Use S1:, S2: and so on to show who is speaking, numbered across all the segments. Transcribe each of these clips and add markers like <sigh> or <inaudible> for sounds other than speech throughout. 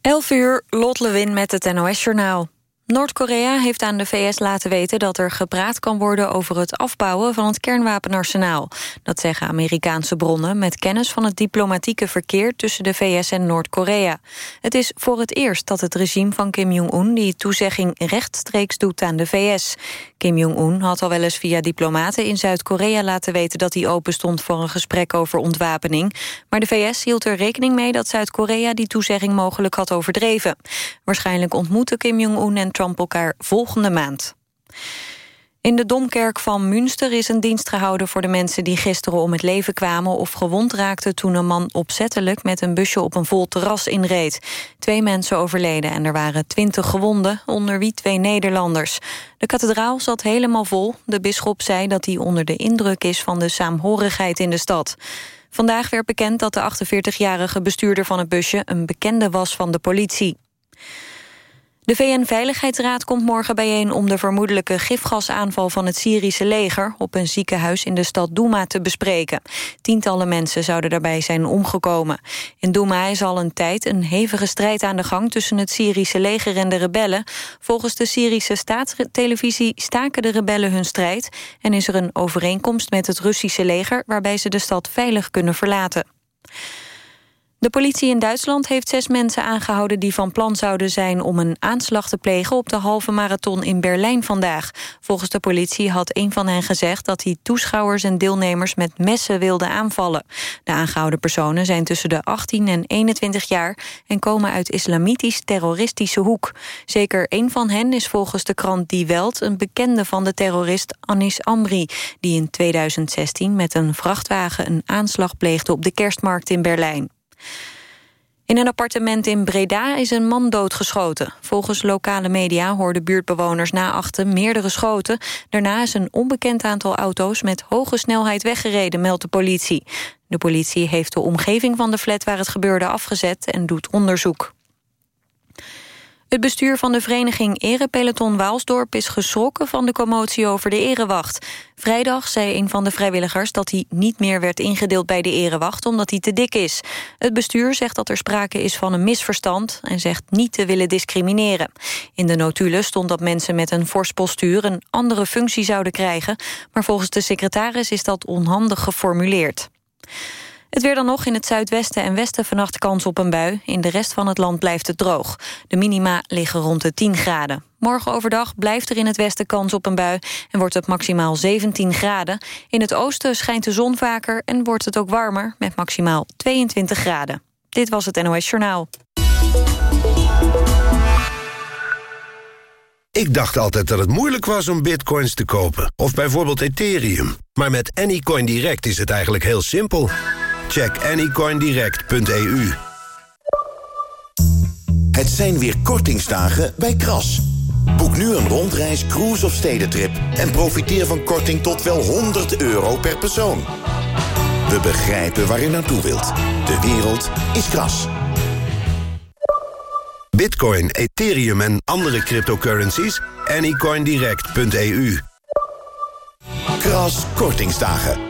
S1: 11 uur, Lot Lewin met het NOS-journaal. Noord-Korea heeft aan de VS laten weten dat er gepraat kan worden over het afbouwen van het kernwapenarsenaal. Dat zeggen Amerikaanse bronnen met kennis van het diplomatieke verkeer tussen de VS en Noord-Korea. Het is voor het eerst dat het regime van Kim Jong-un die toezegging rechtstreeks doet aan de VS. Kim Jong-un had al wel eens via diplomaten in Zuid-Korea laten weten dat hij open stond voor een gesprek over ontwapening. Maar de VS hield er rekening mee dat Zuid-Korea die toezegging mogelijk had overdreven. Waarschijnlijk ontmoeten Kim Jong-un en Trump elkaar volgende maand. In de Domkerk van Münster is een dienst gehouden voor de mensen die gisteren om het leven kwamen of gewond raakten toen een man opzettelijk met een busje op een vol terras inreed. Twee mensen overleden en er waren twintig gewonden, onder wie twee Nederlanders. De kathedraal zat helemaal vol. De bisschop zei dat hij onder de indruk is van de saamhorigheid in de stad. Vandaag werd bekend dat de 48-jarige bestuurder van het busje een bekende was van de politie. De VN-veiligheidsraad komt morgen bijeen om de vermoedelijke gifgasaanval van het Syrische leger op een ziekenhuis in de stad Douma te bespreken. Tientallen mensen zouden daarbij zijn omgekomen. In Douma is al een tijd een hevige strijd aan de gang tussen het Syrische leger en de rebellen. Volgens de Syrische staatstelevisie staken de rebellen hun strijd en is er een overeenkomst met het Russische leger waarbij ze de stad veilig kunnen verlaten. De politie in Duitsland heeft zes mensen aangehouden... die van plan zouden zijn om een aanslag te plegen... op de halve marathon in Berlijn vandaag. Volgens de politie had een van hen gezegd... dat hij toeschouwers en deelnemers met messen wilde aanvallen. De aangehouden personen zijn tussen de 18 en 21 jaar... en komen uit islamitisch-terroristische hoek. Zeker één van hen is volgens de krant Die Welt... een bekende van de terrorist Anis Amri... die in 2016 met een vrachtwagen een aanslag pleegde... op de kerstmarkt in Berlijn. In een appartement in Breda is een man doodgeschoten. Volgens lokale media hoorden buurtbewoners na achten meerdere schoten. Daarna is een onbekend aantal auto's met hoge snelheid weggereden, meldt de politie. De politie heeft de omgeving van de flat waar het gebeurde afgezet en doet onderzoek. Het bestuur van de vereniging Erepeloton Waalsdorp is geschrokken van de commotie over de erewacht. Vrijdag zei een van de vrijwilligers dat hij niet meer werd ingedeeld bij de erewacht omdat hij te dik is. Het bestuur zegt dat er sprake is van een misverstand en zegt niet te willen discrimineren. In de notulen stond dat mensen met een fors postuur een andere functie zouden krijgen, maar volgens de secretaris is dat onhandig geformuleerd. Het weer dan nog in het zuidwesten en westen vannacht kans op een bui. In de rest van het land blijft het droog. De minima liggen rond de 10 graden. Morgen overdag blijft er in het westen kans op een bui... en wordt het maximaal 17 graden. In het oosten schijnt de zon vaker en wordt het ook warmer... met maximaal 22 graden. Dit was het NOS Journaal.
S2: Ik dacht altijd dat het moeilijk was om bitcoins te kopen. Of bijvoorbeeld Ethereum. Maar met Anycoin Direct is het eigenlijk heel simpel... Check anycoindirect.eu.
S3: Het zijn weer kortingsdagen bij Kras. Boek nu een rondreis, cruise of stedentrip... en profiteer van korting tot wel 100 euro per persoon. We begrijpen waar u naartoe wilt. De wereld is Kras.
S2: Bitcoin, Ethereum en andere cryptocurrencies? anycoindirect.eu.
S3: Kras Kortingsdagen.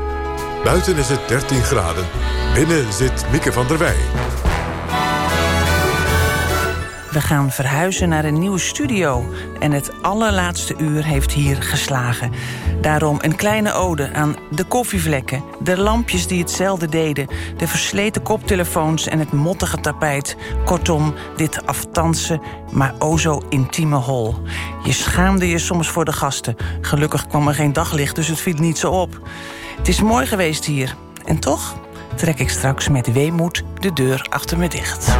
S4: Buiten is het 13 graden. Binnen zit Mieke van der Wij.
S5: We gaan verhuizen naar een nieuwe studio. En het allerlaatste uur heeft hier geslagen. Daarom een kleine ode aan de koffievlekken... de lampjes die hetzelfde deden... de versleten koptelefoons en het mottige tapijt. Kortom, dit aftansen, maar o zo intieme hol. Je schaamde je soms voor de gasten. Gelukkig kwam er geen daglicht, dus het viel niet zo op. Het is mooi geweest hier. En toch trek ik straks met weemoed de deur achter me dicht.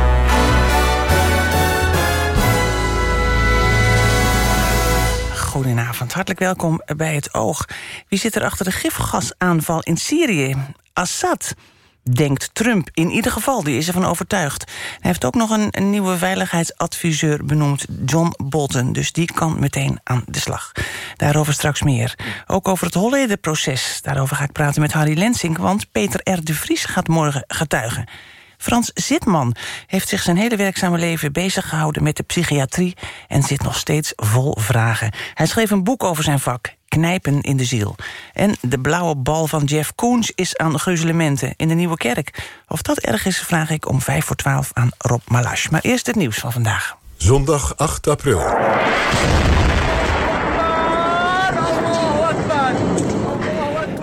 S5: Goedenavond, hartelijk welkom bij het Oog. Wie zit er achter de gifgasaanval in Syrië? Assad, denkt Trump. In ieder geval, die is ervan overtuigd. Hij heeft ook nog een, een, nieuwe veiligheidsadviseur benoemd, John Bolton. Dus die kan meteen aan de slag. Daarover straks meer. Ook over het Holleder-proces. Daarover ga ik praten met Harry Lensing, want Peter R. de Vries gaat morgen getuigen. Frans Zitman heeft zich zijn hele werkzame leven bezig gehouden met de psychiatrie en zit nog steeds vol vragen. Hij schreef een boek over zijn vak, Knijpen in de ziel. En de blauwe bal van Jeff Koens is aan gruzelementen in de Nieuwe Kerk. Of dat erg is, vraag ik om vijf voor twaalf aan Rob Malash. Maar eerst het nieuws van vandaag.
S4: Zondag 8 april.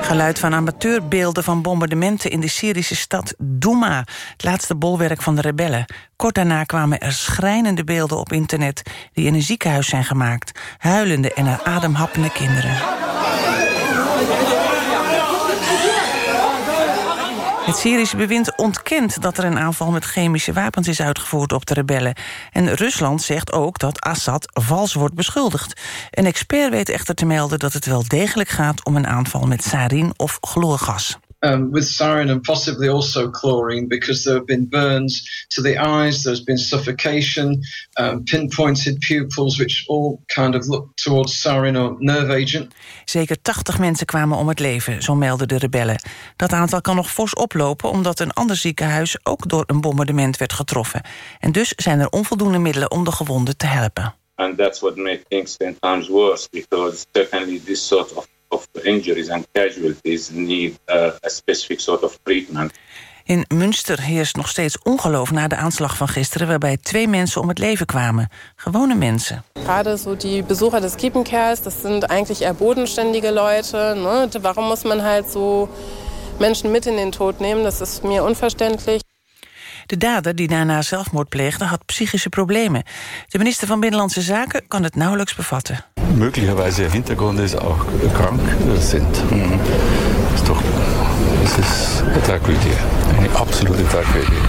S5: Geluid van amateurbeelden van bombardementen in de Syrische stad Douma, het laatste bolwerk van de rebellen. Kort daarna kwamen er schrijnende beelden op internet die in een ziekenhuis zijn gemaakt. Huilende en naar adem happende kinderen. Het Syrische bewind ontkent dat er een aanval met chemische wapens is uitgevoerd op de rebellen. En Rusland zegt ook dat Assad vals wordt beschuldigd. Een expert weet echter te melden dat het wel degelijk gaat om een aanval met sarin of chloorgas.
S6: Um, with sarin and possibly also chlorine because there have been burns to the eyes, there's been suffocation, um, pinpointed pupils, which all kind of look towards sarin or nerve agent.
S5: Zeker 80 mensen kwamen om het leven, zo melden de rebellen. Dat aantal kan nog fors oplopen omdat een ander ziekenhuis ook door een bombardement werd getroffen. En dus zijn er onvoldoende middelen om de gewonden te helpen.
S7: And that's what makes things 10 times worse because certainly this sort of of injuries and casualties need uh, a specific sort of treatment.
S5: In Münster heerst nog steeds ongeloof na de aanslag van gisteren... waarbij twee mensen om het leven kwamen. Gewone mensen.
S8: Gerade so die Besucher des Kiepenkerls, das sind eigentlich eher bodenständige Leute. Ne? Warum muss man halt so Menschen mit in den Tod nehmen? Das ist mir unverständlich.
S5: De dader, die daarna zelfmoord pleegde, had psychische problemen. De minister van Binnenlandse Zaken kan het nauwelijks bevatten.
S9: Möglicherweise Hintergründe ist auch krank sind. Mhm. Das ist doch, das ist eine Tragödie, eine absolute Tragödie.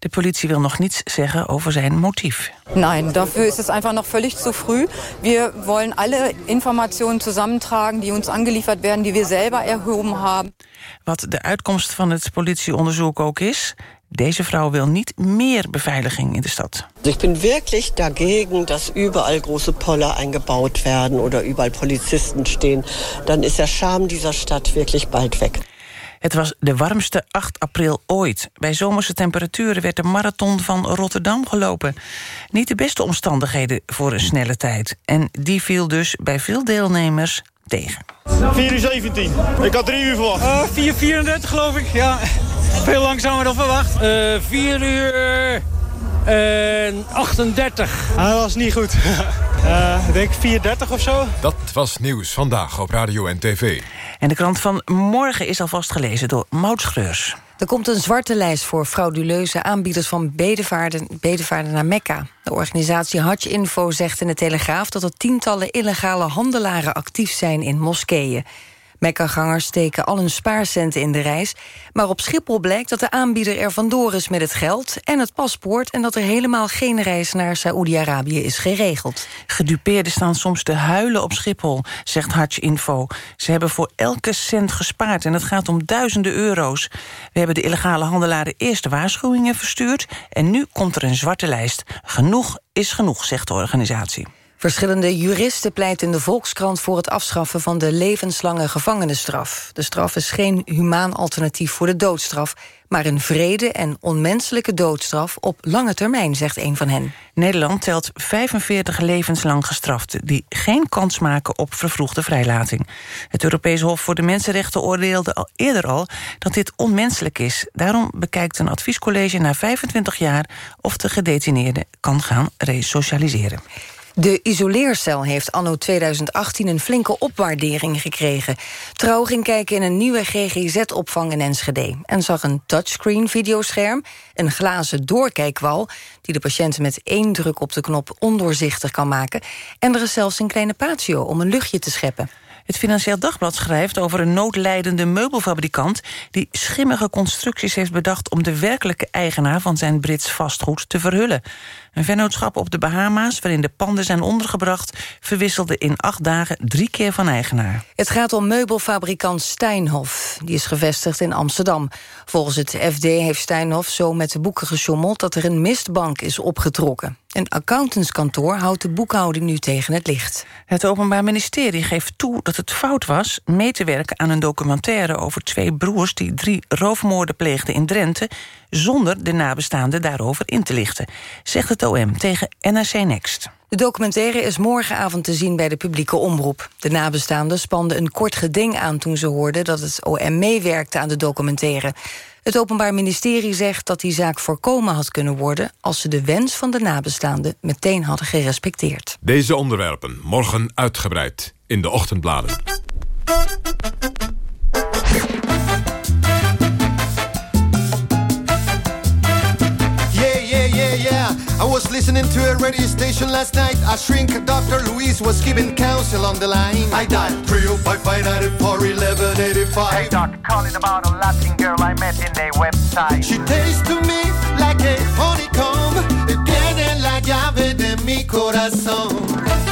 S5: De politie wil nog niets zeggen over zijn motief.
S10: Nein, dafür ist es einfach noch völlig zu früh. Wir wollen alle Informationen zusammentragen, die uns angeliefert werden, die wir selber erhoben haben.
S5: Wat de uitkomst van het politieonderzoek ook is, deze vrouw wil niet meer beveiliging in de stad.
S11: Ich bin wirklich dagegen, dass überall große Poller eingebaut werden oder überall Polizisten stehen. Dann ist der Charme dieser Stadt wirklich bald weg.
S5: Het was de warmste 8 april ooit. Bij zomerse temperaturen werd de marathon van Rotterdam gelopen. Niet de beste omstandigheden voor een snelle tijd. En die viel dus bij veel deelnemers tegen.
S12: 4 uur 17. Ik had 3 uur verwacht.
S13: Uh, 4.34 geloof ik, ja. Veel langzamer dan verwacht. Uh, 4 uur... En 38.
S12: Hij was niet goed. uh, <laughs> ik denk 430 of zo.
S4: Dat was nieuws vandaag op Radio en TV.
S5: En de krant van morgen is alvast gelezen door Maud Schreurs.
S14: Er komt een zwarte lijst voor frauduleuze aanbieders van bedevaarden, bedevaarden naar Mekka. De organisatie Hajj Info zegt in de Telegraaf dat er tientallen illegale handelaren actief zijn in moskeeën. Mekka-gangers steken al hun spaarcenten in de reis... maar op Schiphol blijkt dat de aanbieder er vandoor is met het geld... en het paspoort en dat er helemaal geen reis naar Saoedi-Arabië is geregeld.
S5: Gedupeerden staan soms te huilen op Schiphol, zegt Hajj Info. Ze hebben voor elke cent gespaard en het gaat om duizenden euro's. We hebben de illegale handelaren eerst waarschuwingen verstuurd... en nu komt er een zwarte lijst. Genoeg is genoeg, zegt de organisatie.
S14: Verschillende juristen pleiten in de Volkskrant voor het afschaffen van de levenslange gevangenisstraf. De straf is geen humaan alternatief voor de doodstraf, maar een vrede en onmenselijke doodstraf op lange termijn, zegt een van hen.
S5: Nederland telt 45 levenslang gestraften... die geen kans maken op vervroegde vrijlating. Het Europees Hof voor de Mensenrechten oordeelde al eerder al... dat dit onmenselijk is. Daarom bekijkt een adviescollege na 25 jaar... of de gedetineerde kan gaan resocialiseren.
S14: De isoleercel heeft anno 2018 een flinke opwaardering gekregen. Trouw ging kijken in een nieuwe GGZ-opvang in Enschede... en zag een touchscreen-videoscherm, een glazen doorkijkwal... die de patiënt met één druk op de knop ondoorzichtig kan maken... en er is zelfs een kleine patio om een luchtje te scheppen.
S5: Het Financieel Dagblad schrijft over een noodlijdende meubelfabrikant... die schimmige constructies heeft bedacht om de werkelijke eigenaar... van zijn Brits vastgoed te verhullen. Een vennootschap op de Bahama's, waarin de panden zijn ondergebracht... verwisselde in acht dagen drie keer van eigenaar.
S14: Het gaat om meubelfabrikant Steinhoff. Die is gevestigd in Amsterdam. Volgens het FD heeft Steinhoff zo met de boeken gesjommeld... dat er een mistbank is opgetrokken. Een accountantskantoor houdt de boekhouding nu tegen het licht.
S5: Het Openbaar Ministerie geeft toe dat het fout was... mee te werken aan een documentaire over twee broers... die drie roofmoorden pleegden in Drenthe... zonder de nabestaanden daarover in te lichten, zegt het OM tegen NRC Next.
S14: De documentaire is morgenavond te zien bij de publieke omroep. De nabestaanden spanden een kort geding aan toen ze hoorden... dat het OM meewerkte aan de documentaire. Het Openbaar Ministerie zegt dat die zaak voorkomen had kunnen worden... als ze de wens van de nabestaanden meteen hadden gerespecteerd.
S4: Deze onderwerpen morgen uitgebreid in de ochtendbladen.
S15: Listening to a radio station last night. A shrink, Dr. Louise, was giving counsel on the line. I dialed 305
S16: Hey doc, calling about a Latin girl I met in a website.
S15: She tastes to me like a honeycomb. Tiene la llave de mi corazón.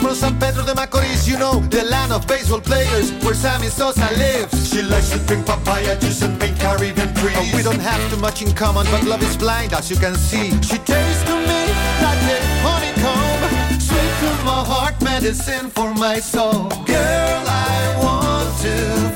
S15: From San Pedro de Macorís. You know, the land of baseball players where Sammy Sosa lives. She likes to drink papaya juice and paint Caribbean trees. Oh, we don't have too much in common, but love is blind, as you can see. She tastes to me like a honeycomb. Sweet to my heart, medicine for my soul. Girl, I want to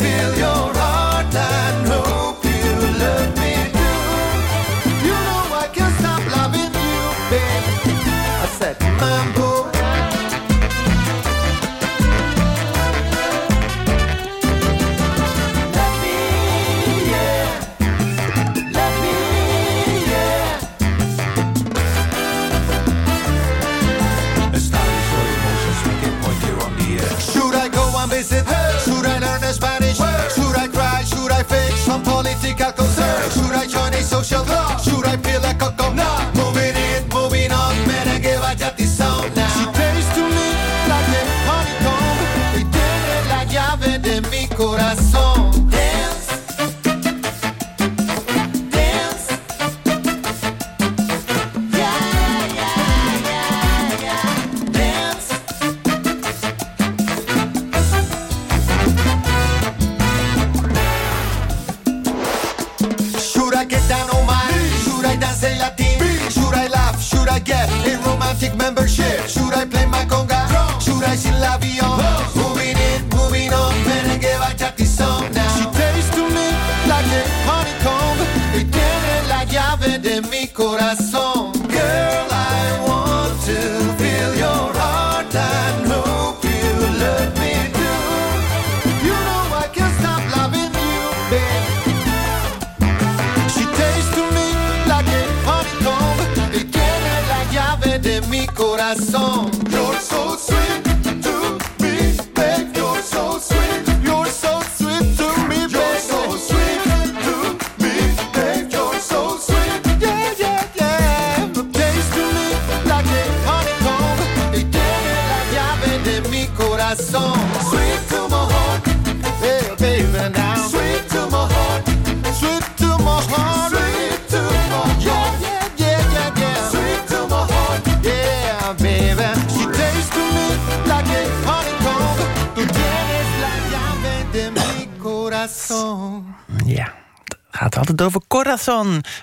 S15: social? Should I feel like a cop? Nah. Moving in, moving on, man, I give a
S5: jati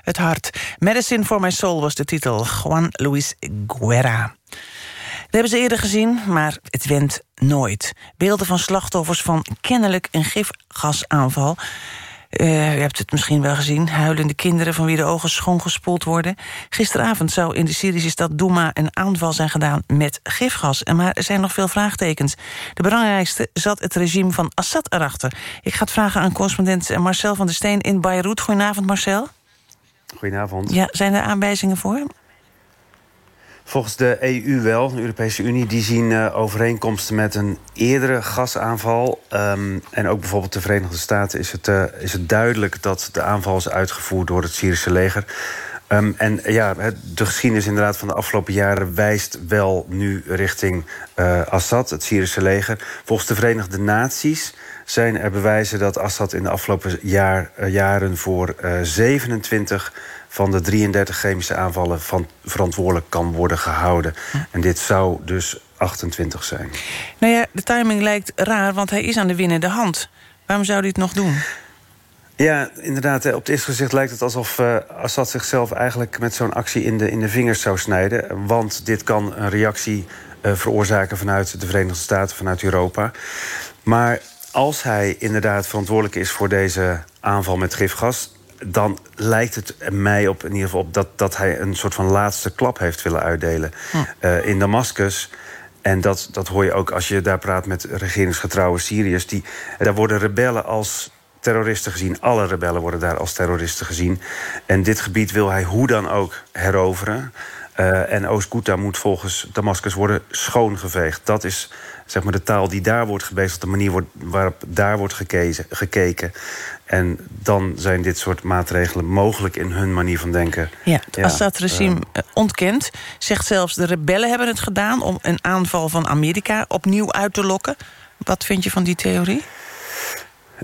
S5: het hart. Medicine for My Soul was de titel. Juan Luis Guerra. We hebben ze eerder gezien, maar het went nooit. Beelden van slachtoffers van kennelijk een gifgasaanval. Uh, u hebt het misschien wel gezien. Huilende kinderen van wie de ogen schoongespoeld worden. Gisteravond zou in de Syrische stad Douma een aanval zijn gedaan met gifgas. Maar er zijn nog veel vraagtekens. De belangrijkste zat het regime van Assad erachter. Ik ga het vragen aan correspondent Marcel van der Steen in Beirut. Goedenavond Marcel.
S17: Goedenavond.
S5: Ja, zijn er aanwijzingen voor?
S17: Volgens de EU wel, de Europese Unie, die zien uh, overeenkomsten met een eerdere gasaanval. Um, en ook bijvoorbeeld de Verenigde Staten is het, uh, is het duidelijk dat de aanval is uitgevoerd door het Syrische leger. Um, en ja, de geschiedenis inderdaad van de afgelopen jaren wijst wel nu richting Assad, het Syrische leger. Volgens de Verenigde Naties zijn er bewijzen dat Assad in de afgelopen jaar, jaren voor 27 van de 33 chemische aanvallen van verantwoordelijk kan worden gehouden. En dit zou dus 28 zijn.
S5: Nou ja, de timing lijkt raar, want hij is aan de winnende hand. Waarom zou hij het nog doen?
S17: Ja, inderdaad. Op het eerste gezicht lijkt het alsof uh, Assad zichzelf eigenlijk met zo'n actie in de, in de vingers zou snijden. Want dit kan een reactie uh, veroorzaken vanuit de Verenigde Staten, vanuit Europa. Maar als hij inderdaad verantwoordelijk is voor deze aanval met gifgas dan lijkt het mij op in ieder geval op dat, dat hij een soort van laatste klap heeft willen uitdelen hm. uh, in Damascus. En dat, dat hoor je ook als je daar praat met regeringsgetrouwe Syriërs. Die, daar worden rebellen als terroristen gezien. Alle rebellen worden daar als terroristen gezien. En dit gebied wil hij hoe dan ook heroveren. Uh, en Oost-Ghouta moet volgens Damascus worden schoongeveegd. Dat is zeg maar, de taal die daar wordt gebezigd, de manier wordt, waarop daar wordt gekezen, gekeken. En dan zijn dit soort maatregelen mogelijk in hun manier van denken.
S5: Ja, het ja, Assad-regime uh, ontkent. Zegt zelfs de rebellen hebben het gedaan... om een aanval van Amerika opnieuw uit te lokken. Wat vind je van die theorie?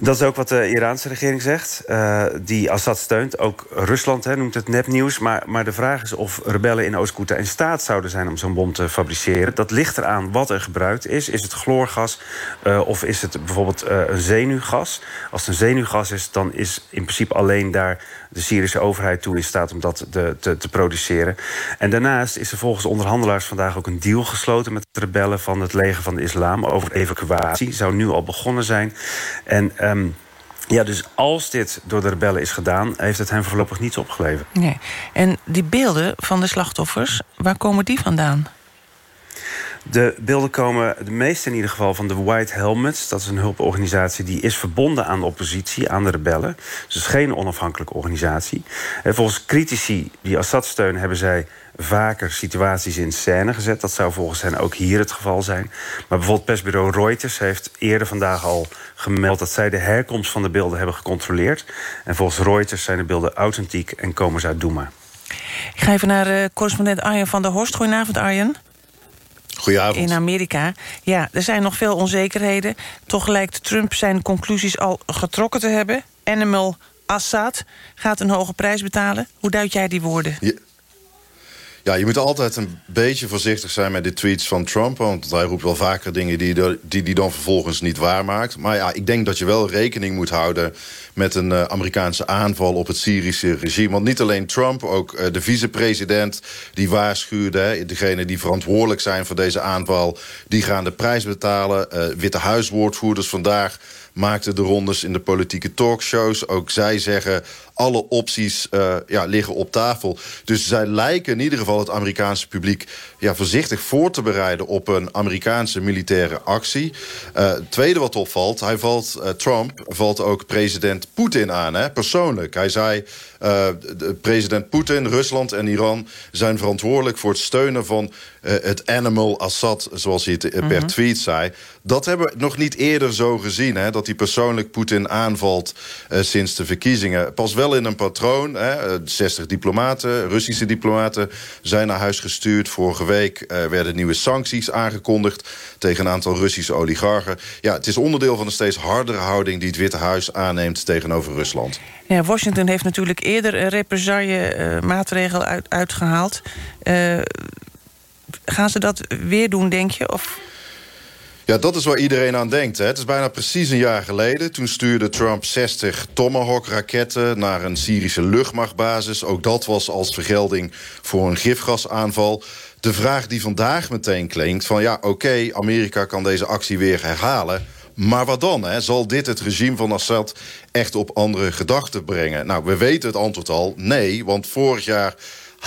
S17: Dat is ook wat de Iraanse regering zegt, uh, die Assad steunt. Ook Rusland hè, noemt het nepnieuws. Maar, maar de vraag is of rebellen in Oost-Ghouta in staat zouden zijn... om zo'n bom te fabriceren. Dat ligt eraan wat er gebruikt is. Is het chloorgas uh, of is het bijvoorbeeld uh, een zenuwgas? Als het een zenuwgas is, dan is in principe alleen daar... de Syrische overheid toe in staat om dat te, te produceren. En daarnaast is er volgens onderhandelaars vandaag ook een deal gesloten... met de rebellen van het leger van de islam over evacuatie. Zou nu al begonnen zijn. En... Um, ja, dus als dit door de rebellen is gedaan... heeft het hen voorlopig niets opgeleverd.
S5: Nee. En die beelden van de slachtoffers, waar komen die vandaan?
S17: De beelden komen, de meeste in ieder geval, van de White Helmets. Dat is een hulporganisatie die is verbonden aan de oppositie, aan de rebellen. Dus geen onafhankelijke organisatie. En volgens critici die Assad steunen... hebben zij vaker situaties in scène gezet. Dat zou volgens hen ook hier het geval zijn. Maar bijvoorbeeld persbureau Reuters heeft eerder vandaag al gemeld... dat zij de herkomst van de beelden hebben gecontroleerd. En volgens Reuters zijn de beelden authentiek en komen ze uit Douma.
S5: Ik ga even naar uh, correspondent Arjen van der Horst. Goedenavond, Arjen.
S18: Goedenavond.
S5: In Amerika. Ja, er zijn nog veel onzekerheden. Toch lijkt Trump zijn conclusies al getrokken te hebben. Animal Assad gaat een hoge prijs betalen. Hoe duid jij die woorden?
S18: Ja. Ja, je moet altijd een beetje voorzichtig zijn met de tweets van Trump. Want hij roept wel vaker dingen die hij die, die dan vervolgens niet waarmaakt. Maar ja, ik denk dat je wel rekening moet houden met een uh, Amerikaanse aanval op het Syrische regime. Want niet alleen Trump, ook uh, de vicepresident die waarschuwde... Hè, degene die verantwoordelijk zijn voor deze aanval... die gaan de prijs betalen. Uh, Witte Huiswoordvoerders vandaag maakten de rondes in de politieke talkshows. Ook zij zeggen alle opties uh, ja, liggen op tafel. Dus zij lijken in ieder geval het Amerikaanse publiek... Ja, voorzichtig voor te bereiden op een Amerikaanse militaire actie. Uh, het tweede wat opvalt, hij valt, uh, Trump valt ook president Poetin aan, hè, persoonlijk. Hij zei, president Poetin, Rusland en Iran... zijn verantwoordelijk voor het steunen van het animal Assad... zoals hij het per -hmm. tweet zei. Dat hebben we nog niet eerder zo gezien, hè, dat hij persoonlijk Poetin aanvalt... sinds de verkiezingen. Pas wel in een patroon. Hè. 60 diplomaten, Russische diplomaten, zijn naar huis gestuurd. Vorige week uh, werden nieuwe sancties aangekondigd... tegen een aantal Russische oligarchen. Ja, het is onderdeel van een steeds hardere houding... die het Witte Huis aanneemt tegenover Rusland.
S5: Ja, Washington heeft natuurlijk eerder een represaille-maatregel uit, uitgehaald. Gaan ze dat weer doen, denk je? Of...
S18: Ja, dat is waar iedereen aan denkt. Hè. Het is bijna precies een jaar geleden. Toen stuurde Trump 60 Tomahawk-raketten naar een Syrische luchtmachtbasis. Ook dat was als vergelding voor een gifgasaanval. De vraag die vandaag meteen klinkt van... ja, oké, Amerika kan deze actie weer herhalen... Maar wat dan? Hè? Zal dit het regime van Assad echt op andere gedachten brengen? Nou, we weten het antwoord al. Nee, want vorig jaar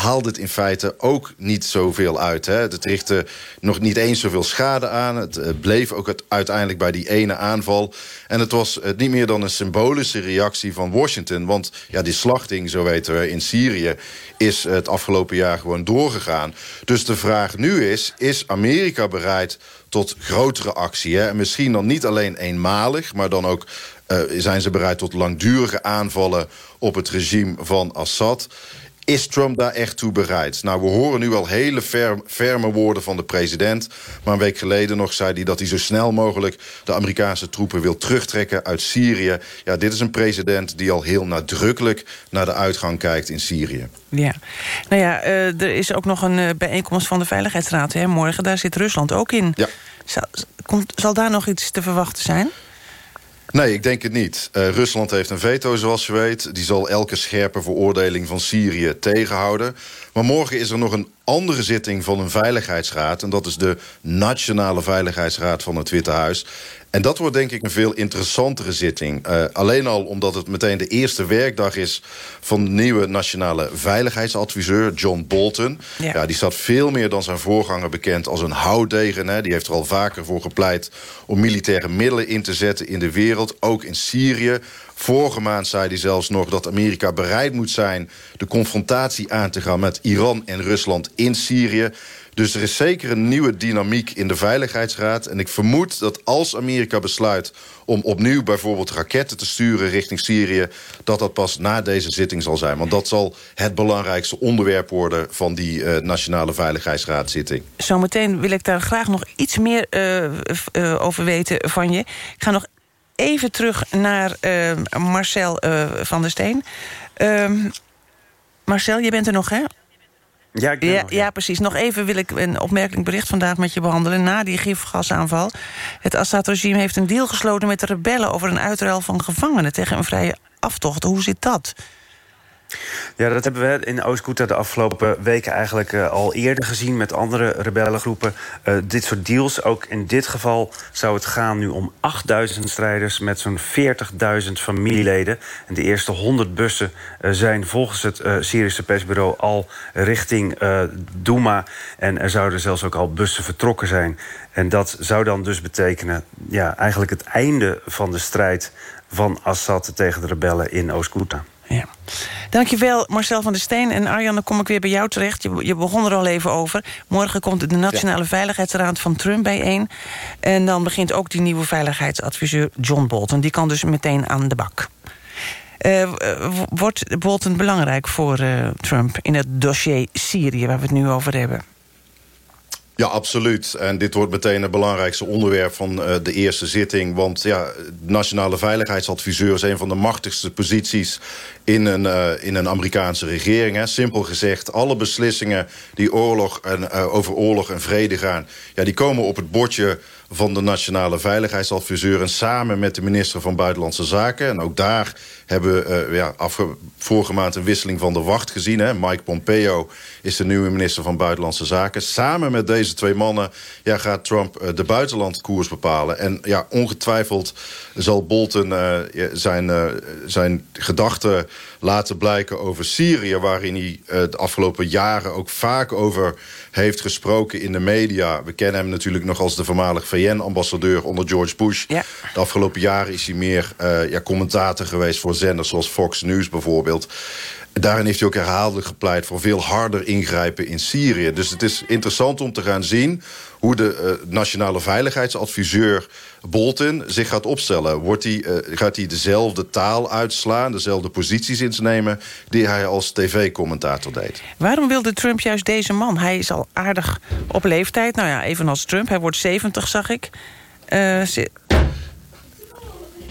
S18: haalde het in feite ook niet zoveel uit. Hè. Het richtte nog niet eens zoveel schade aan. Het eh, bleef ook het, uiteindelijk bij die ene aanval. En het was uh, niet meer dan een symbolische reactie van Washington. Want ja, die slachting, zo weten we, in Syrië... is het afgelopen jaar gewoon doorgegaan. Dus de vraag nu is, is Amerika bereid tot grotere actie? Hè? En misschien dan niet alleen eenmalig, maar dan ook... Uh, zijn ze bereid tot langdurige aanvallen op het regime van Assad... Is Trump daar echt toe bereid? Nou, we horen nu al hele ferm, ferme woorden van de president. Maar een week geleden nog zei hij dat hij zo snel mogelijk... de Amerikaanse troepen wil terugtrekken uit Syrië. Ja, dit is een president die al heel nadrukkelijk... naar de uitgang kijkt in Syrië.
S5: Ja, nou ja, uh, er is ook nog een uh, bijeenkomst van de Veiligheidsraad hè, morgen. Daar zit Rusland ook in.
S18: Ja.
S5: Zal, komt, zal daar nog iets te verwachten zijn?
S18: Nee, ik denk het niet. Uh, Rusland heeft een veto, zoals je weet. Die zal elke scherpe veroordeling van Syrië tegenhouden. Maar morgen is er nog een andere zitting van een veiligheidsraad... en dat is de Nationale Veiligheidsraad van het Witte Huis. En dat wordt denk ik een veel interessantere zitting. Uh, alleen al omdat het meteen de eerste werkdag is... van de nieuwe nationale veiligheidsadviseur, John Bolton. Ja. ja die staat veel meer dan zijn voorganger bekend als een houtdegen. Hè. Die heeft er al vaker voor gepleit om militaire middelen in te zetten in de wereld. Ook in Syrië. Vorige maand zei hij zelfs nog dat Amerika bereid moet zijn... de confrontatie aan te gaan met Iran en Rusland in Syrië. Dus er is zeker een nieuwe dynamiek in de Veiligheidsraad. En ik vermoed dat als Amerika besluit om opnieuw bijvoorbeeld raketten te sturen richting Syrië... dat dat pas na deze zitting zal zijn. Want dat zal het belangrijkste onderwerp worden van die uh, Nationale Veiligheidsraadzitting.
S5: Zometeen wil ik daar graag nog iets meer uh, uh, over weten van je. Ik ga nog even terug naar Marcel van der Steen. Ehm, Marcel, je bent er nog, hè?
S17: Ja, ik ben
S5: ja,
S17: nog,
S5: ja. precies. Nog even wil ik een opmerkelijk bericht vandaag met je behandelen. Na die gifgasaanval. Het Assad-regime heeft een deal gesloten met de rebellen... over een uitruil van gevangenen tegen een vrije aftocht. Hoe zit dat?
S17: Ja, dat hebben we in Oost-Ghouta de afgelopen weken eigenlijk uh, al eerder gezien met andere rebellengroepen. Uh, dit soort deals. Ook in dit geval zou het gaan nu om 8000 strijders met zo'n 40.000 familieleden. En de eerste 100 bussen uh, zijn volgens het Syrische persbureau al richting Douma. En er zouden zelfs ook al bussen vertrokken zijn. En dat zou dan dus betekenen ja, eigenlijk het einde van de strijd van Assad tegen de rebellen in Oost-Ghouta.
S5: Ja. Dankjewel Marcel van der Steen. En Arjan, dan kom ik weer bij jou terecht. Je, je begon er al even over. Morgen komt de Nationale ja. Veiligheidsraad van Trump bijeen. En dan begint ook die nieuwe veiligheidsadviseur John Bolton. Die kan dus meteen aan de bak. Uh, wordt Bolton belangrijk voor uh, Trump in het dossier Syrië... waar we het nu over hebben?
S18: Ja, absoluut. En dit wordt meteen het belangrijkste onderwerp van uh, de eerste zitting. Want ja, nationale veiligheidsadviseur is een van de machtigste posities in een, uh, in een Amerikaanse regering. Hè. Simpel gezegd, alle beslissingen die oorlog en, uh, over oorlog en vrede gaan... Ja, die komen op het bordje van de nationale veiligheidsadviseur... en samen met de minister van Buitenlandse Zaken. En ook daar hebben we uh, ja, vorige maand een wisseling van de wacht gezien. Hè. Mike Pompeo is de nieuwe minister van Buitenlandse Zaken. Samen met deze twee mannen ja, gaat Trump uh, de buitenlandkoers bepalen. En ja, ongetwijfeld zal Bolton uh, zijn, zijn gedachten laten blijken over Syrië... waarin hij de afgelopen jaren ook vaak over heeft gesproken in de media. We kennen hem natuurlijk nog als de voormalig VN-ambassadeur onder George Bush.
S5: Ja.
S18: De afgelopen jaren is hij meer ja, commentator geweest voor zenders zoals Fox News bijvoorbeeld. Daarin heeft hij ook herhaaldelijk gepleit voor veel harder ingrijpen in Syrië. Dus het is interessant om te gaan zien hoe de uh, nationale veiligheidsadviseur Bolton zich gaat opstellen. Wordt hij, uh, gaat hij dezelfde taal uitslaan, dezelfde posities insnemen... die hij als tv-commentator deed?
S5: Waarom wilde Trump juist deze man? Hij is al aardig op leeftijd. Nou ja, evenals Trump. Hij wordt 70, zag ik. Uh,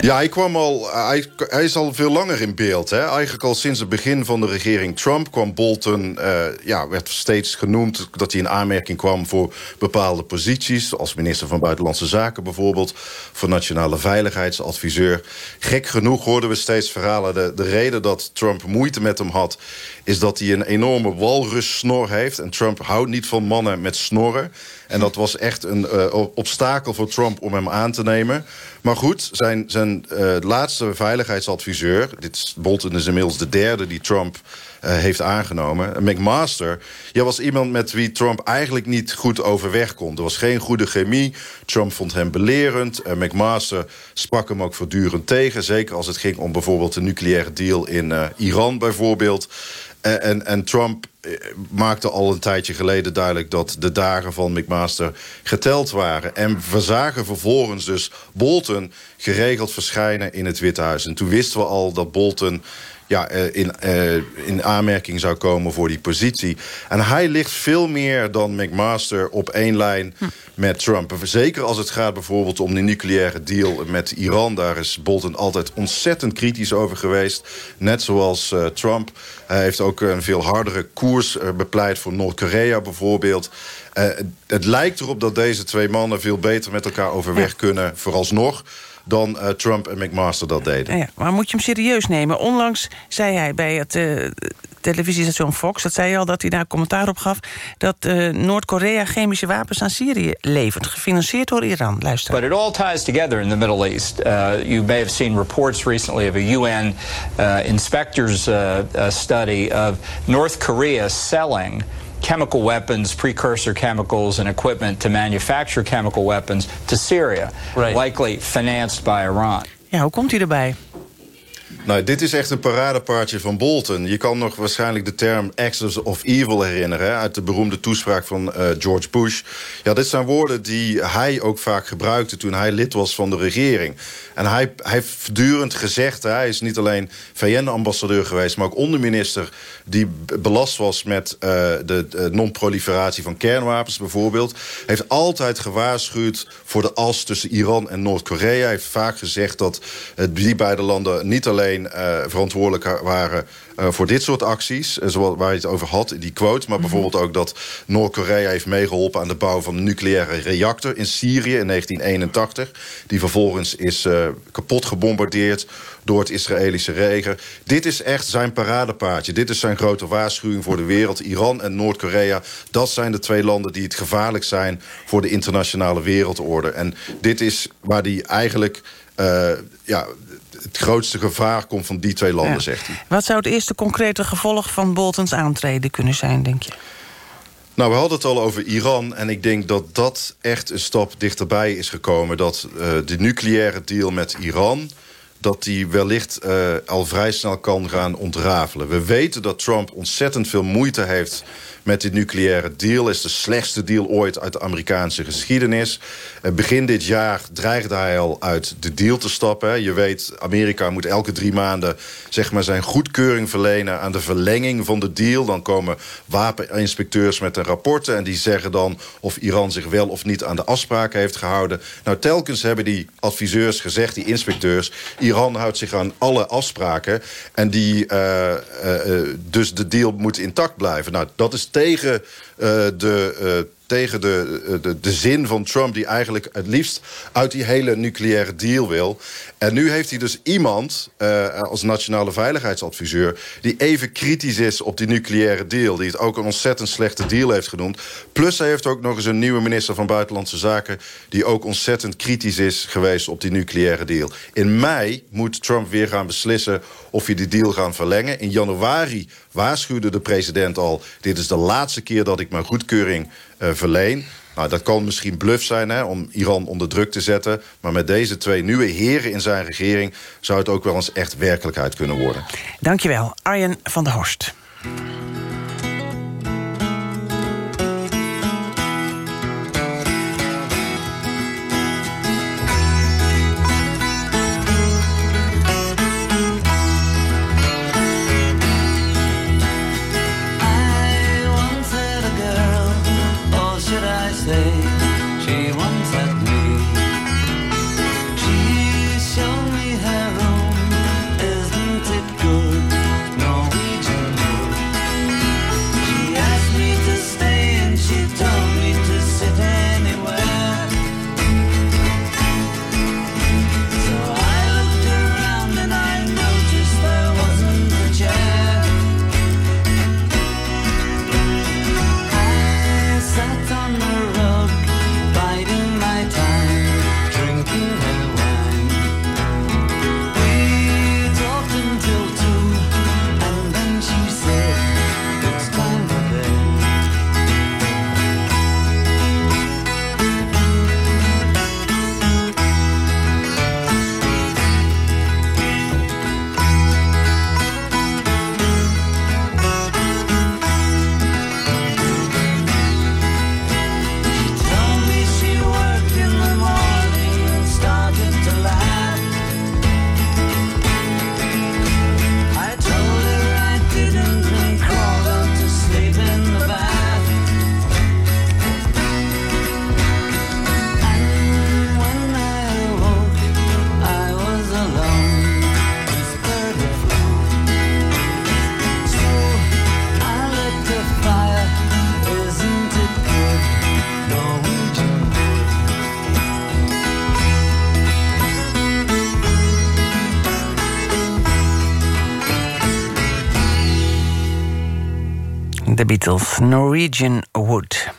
S18: Ja, hij, kwam al, hij, is al veel langer in beeld. Hè? Eigenlijk al sinds het begin van de regering Trump kwam Bolton... Uh, ja, werd steeds genoemd dat hij in aanmerking kwam voor bepaalde posities... als minister van Buitenlandse Zaken bijvoorbeeld... voor nationale veiligheidsadviseur. Gek genoeg hoorden we steeds verhalen. De, de reden dat Trump moeite met hem had... is dat hij een enorme walrussnor heeft. En Trump houdt niet van mannen met snorren. En dat was echt een uh, obstakel voor Trump om hem aan te nemen. Maar goed, zijn, zijn uh, laatste veiligheidsadviseur... Dit Bolton is inmiddels de derde die Trump uh, heeft aangenomen. McMaster ja, was iemand met wie Trump eigenlijk niet goed overweg kon. Er was geen goede chemie. Trump vond hem belerend. McMaster sprak hem ook voortdurend tegen. Zeker als het ging om bijvoorbeeld de nucleaire deal in Iran bijvoorbeeld. En, en, Trump maakte al een tijdje geleden duidelijk... dat de dagen van McMaster geteld waren. En we zagen vervolgens dus Bolton geregeld verschijnen in het Witte Huis. En toen wisten we al dat Bolton ja, in, uh, in aanmerking zou komen voor die positie. En hij ligt veel meer dan McMaster op één lijn hm. met Trump. Zeker als het gaat bijvoorbeeld om de nucleaire deal met Iran. Daar is Bolton altijd ontzettend kritisch over geweest. Net zoals uh, Trump. Hij heeft ook een veel hardere koers uh, bepleit voor Noord-Korea bijvoorbeeld. het lijkt erop dat deze twee mannen veel beter met elkaar overweg kunnen, vooralsnog dan uh, Trump en McMaster dat deden.
S5: Ja, maar moet je hem serieus nemen? Onlangs zei hij bij het uh, televisiestation Fox... dat zei al dat hij daar commentaar op gaf... dat uh, Noord-Korea chemische wapens aan Syrië levert... gefinancierd door Iran. Luister.
S19: But it all ties together in the Middle East. Uh, you may have seen reports recently of a UN uh, inspectors study... of North Korea selling chemical weapons, precursor chemicals, and equipment to manufacture chemical weapons to Syria, right. likely financed by Iran.
S5: Ja, hoe komt hij erbij?
S18: Nou, dit is echt een paradepaardje van Bolton. Je kan nog waarschijnlijk de term Axis of Evil herinneren... uit de beroemde toespraak van uh, George Bush. Ja, dit zijn woorden die hij ook vaak gebruikte... toen hij lid was van de regering. En hij, hij heeft voortdurend gezegd... hij is niet alleen VN-ambassadeur geweest... maar ook onderminister die belast was met uh, de, non-proliferatie van kernwapens bijvoorbeeld. Hij heeft altijd gewaarschuwd voor de as tussen Iran en Noord-Korea. Hij heeft vaak gezegd dat die beide landen niet alleen uh, verantwoordelijk waren uh, voor dit soort acties, zoals waar je het over had, die quote... maar mhm. bijvoorbeeld ook dat Noord-Korea heeft meegeholpen... aan de bouw van een nucleaire reactor in Syrië in 1981... die vervolgens is kapot gebombardeerd door het Israëlische leger. Dit is echt zijn paradepaardje. Dit is zijn grote waarschuwing voor de wereld. Iran en Noord-Korea, dat zijn de twee landen die het gevaarlijk zijn... voor de internationale wereldorde. En dit is waar die eigenlijk... Uh, ja, het grootste gevaar komt van die twee landen, zegt hij.
S5: Wat zou het eerste concrete gevolg van Boltons aantreden kunnen zijn, denk je?
S18: Nou, we hadden het al over Iran. En ik denk dat dat echt een stap dichterbij is gekomen. Dat uh, de nucleaire deal met Iran dat die wellicht uh, al vrij snel kan gaan ontrafelen. We weten dat Trump ontzettend veel moeite heeft met die nucleaire deal. is de slechtste deal ooit uit de Amerikaanse geschiedenis. Uh, begin dit jaar dreigde hij al uit de deal te stappen. Je weet, Amerika moet elke drie maanden zeg maar, zijn goedkeuring verlenen... aan de verlenging van de deal. Dan komen wapeninspecteurs met een rapporten... en die zeggen dan of Iran zich wel of niet aan de afspraken heeft gehouden. Nou, telkens hebben die adviseurs gezegd, die inspecteurs... Iran houdt zich aan alle afspraken. En die, uh, uh, dus de deal moet intact blijven. Nou, dat is tegen de tegen de, de, de zin van Trump... die eigenlijk het liefst uit die hele nucleaire deal wil. En nu heeft hij dus iemand uh, als nationale veiligheidsadviseur... die even kritisch is op die nucleaire deal. Die het ook een ontzettend slechte deal heeft genoemd. Plus hij heeft ook nog eens een nieuwe minister van Buitenlandse Zaken... die ook ontzettend kritisch is geweest op die nucleaire deal. In mei moet Trump weer gaan beslissen of hij die deal gaat verlengen. In januari waarschuwde de president al... dit is de laatste keer dat ik mijn goedkeuring verleen. Nou, dat kan misschien bluff zijn hè, om Iran onder druk te zetten. Maar met deze twee nieuwe heren in zijn regering... zou het ook wel eens echt werkelijkheid kunnen worden.
S5: Dankjewel, Arjen van der Horst. Norwegian Wood.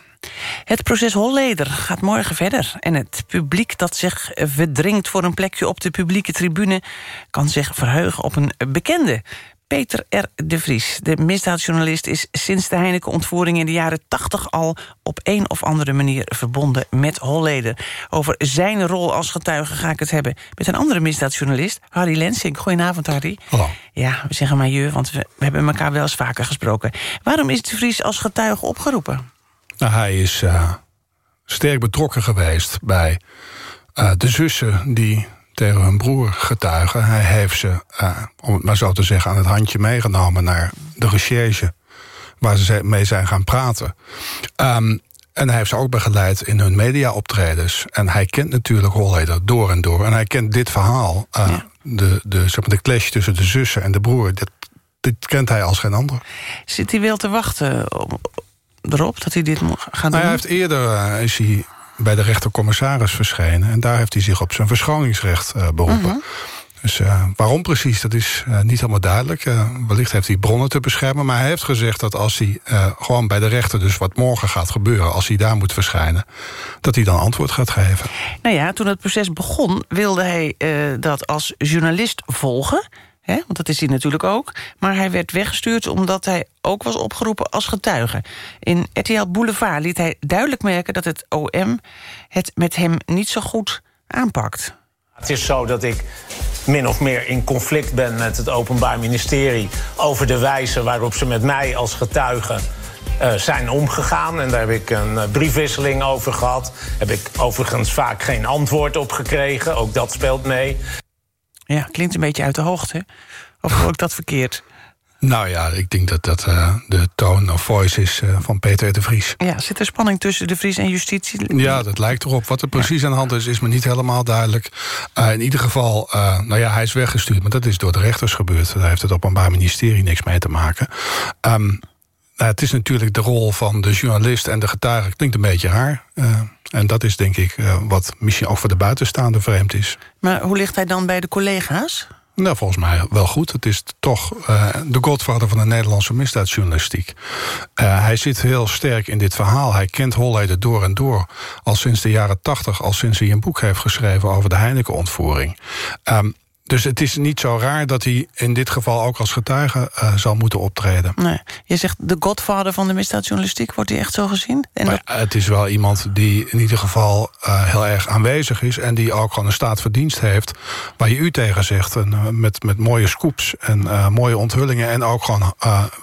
S5: Het proces Holleder gaat morgen verder. En het publiek dat zich verdringt voor een plekje op de publieke tribune... kan zich verheugen op een bekende. Peter R. de Vries, de misdaadjournalist... is sinds de Heineken-ontvoering in de jaren 80 al... op een of andere manier verbonden met Holleder. Over zijn rol als getuige ga ik het hebben... met een andere misdaadjournalist, Harry Lensing. Goedenavond, Harry.
S20: Hallo.
S5: Ja, we zeggen maar je, want we, we hebben elkaar wel eens vaker gesproken. Waarom is de Vries als getuige opgeroepen?
S20: Nou, hij is uh, sterk betrokken geweest bij uh, de zussen die tegen hun broer getuigen. Hij heeft ze, uh, om het maar zo te zeggen, aan het handje meegenomen naar de recherche. Waar ze mee zijn gaan praten. Um, en hij heeft ze ook begeleid in hun mediaoptredens. En hij kent natuurlijk Holleder door en door. En hij kent dit verhaal, uh, ja. de, de, zeg maar, de clash tussen de zussen en de broer. Dit, dit kent hij als geen ander.
S5: Zit hij wel te wachten op, erop dat hij dit gaat doen?
S20: Nou, hij heeft eerder uh, is hij bij de rechtercommissaris verschenen. En daar heeft hij zich op zijn verschoningsrecht uh, beroepen. Uh -huh. Dus uh, waarom precies, dat is uh, niet helemaal duidelijk. Uh, wellicht heeft hij bronnen te beschermen. Maar hij heeft gezegd dat als hij gewoon bij de rechter... dus wat morgen gaat gebeuren, als hij daar moet verschijnen... dat hij dan antwoord gaat geven.
S5: Nou ja, toen het proces begon wilde hij dat als journalist volgen... Want dat is hij natuurlijk ook. Maar hij werd weggestuurd omdat hij ook was opgeroepen als getuige. In RTL Boulevard liet hij duidelijk merken dat het OM... het met hem niet zo goed aanpakt.
S21: Het is zo dat ik min of meer in conflict ben met het Openbaar Ministerie... over de wijze waarop ze met mij als getuige uh, zijn omgegaan. En daar heb ik een uh, briefwisseling over gehad. Heb ik overigens vaak geen antwoord op gekregen. Ook dat speelt mee.
S5: Ja, klinkt een beetje uit de hoogte. Of hoor ik dat verkeerd?
S20: Nou ja, ik denk dat dat uh, de tone of voice is uh, van Peter de Vries.
S5: Ja, zit er spanning tussen de Vries en justitie?
S20: Ja, dat lijkt erop. Wat er precies ja. aan de hand is, is me niet helemaal duidelijk. Uh, in ieder geval, nou ja, hij is weggestuurd, maar dat is door de rechters gebeurd. Daar heeft het Openbaar Ministerie niks mee te maken. Um, nou, het is natuurlijk de rol van de journalist en de getuige. Klinkt een beetje raar. en dat is denk ik wat misschien ook voor de buitenstaande vreemd is.
S5: Maar hoe ligt hij dan bij de collega's?
S20: Nou, volgens mij wel goed. Het is toch uh, de godvader van de Nederlandse misdaadjournalistiek. Uh, hij zit heel sterk in dit verhaal. Hij kent Holleder door en door. Al sinds de jaren tachtig, al sinds hij een boek heeft geschreven... over de Heineken-ontvoering. Um, dus het is niet zo raar dat hij in dit geval ook als getuige uh, zal moeten optreden.
S5: Nee. Je zegt de godvader van de misdaadjournalistiek, wordt hij echt zo gezien?
S20: En maar het is wel iemand die in ieder geval uh, heel erg aanwezig is... en die ook gewoon een staat van dienst heeft waar je u tegen zegt. En, uh, met, met mooie scoops en mooie onthullingen... en ook gewoon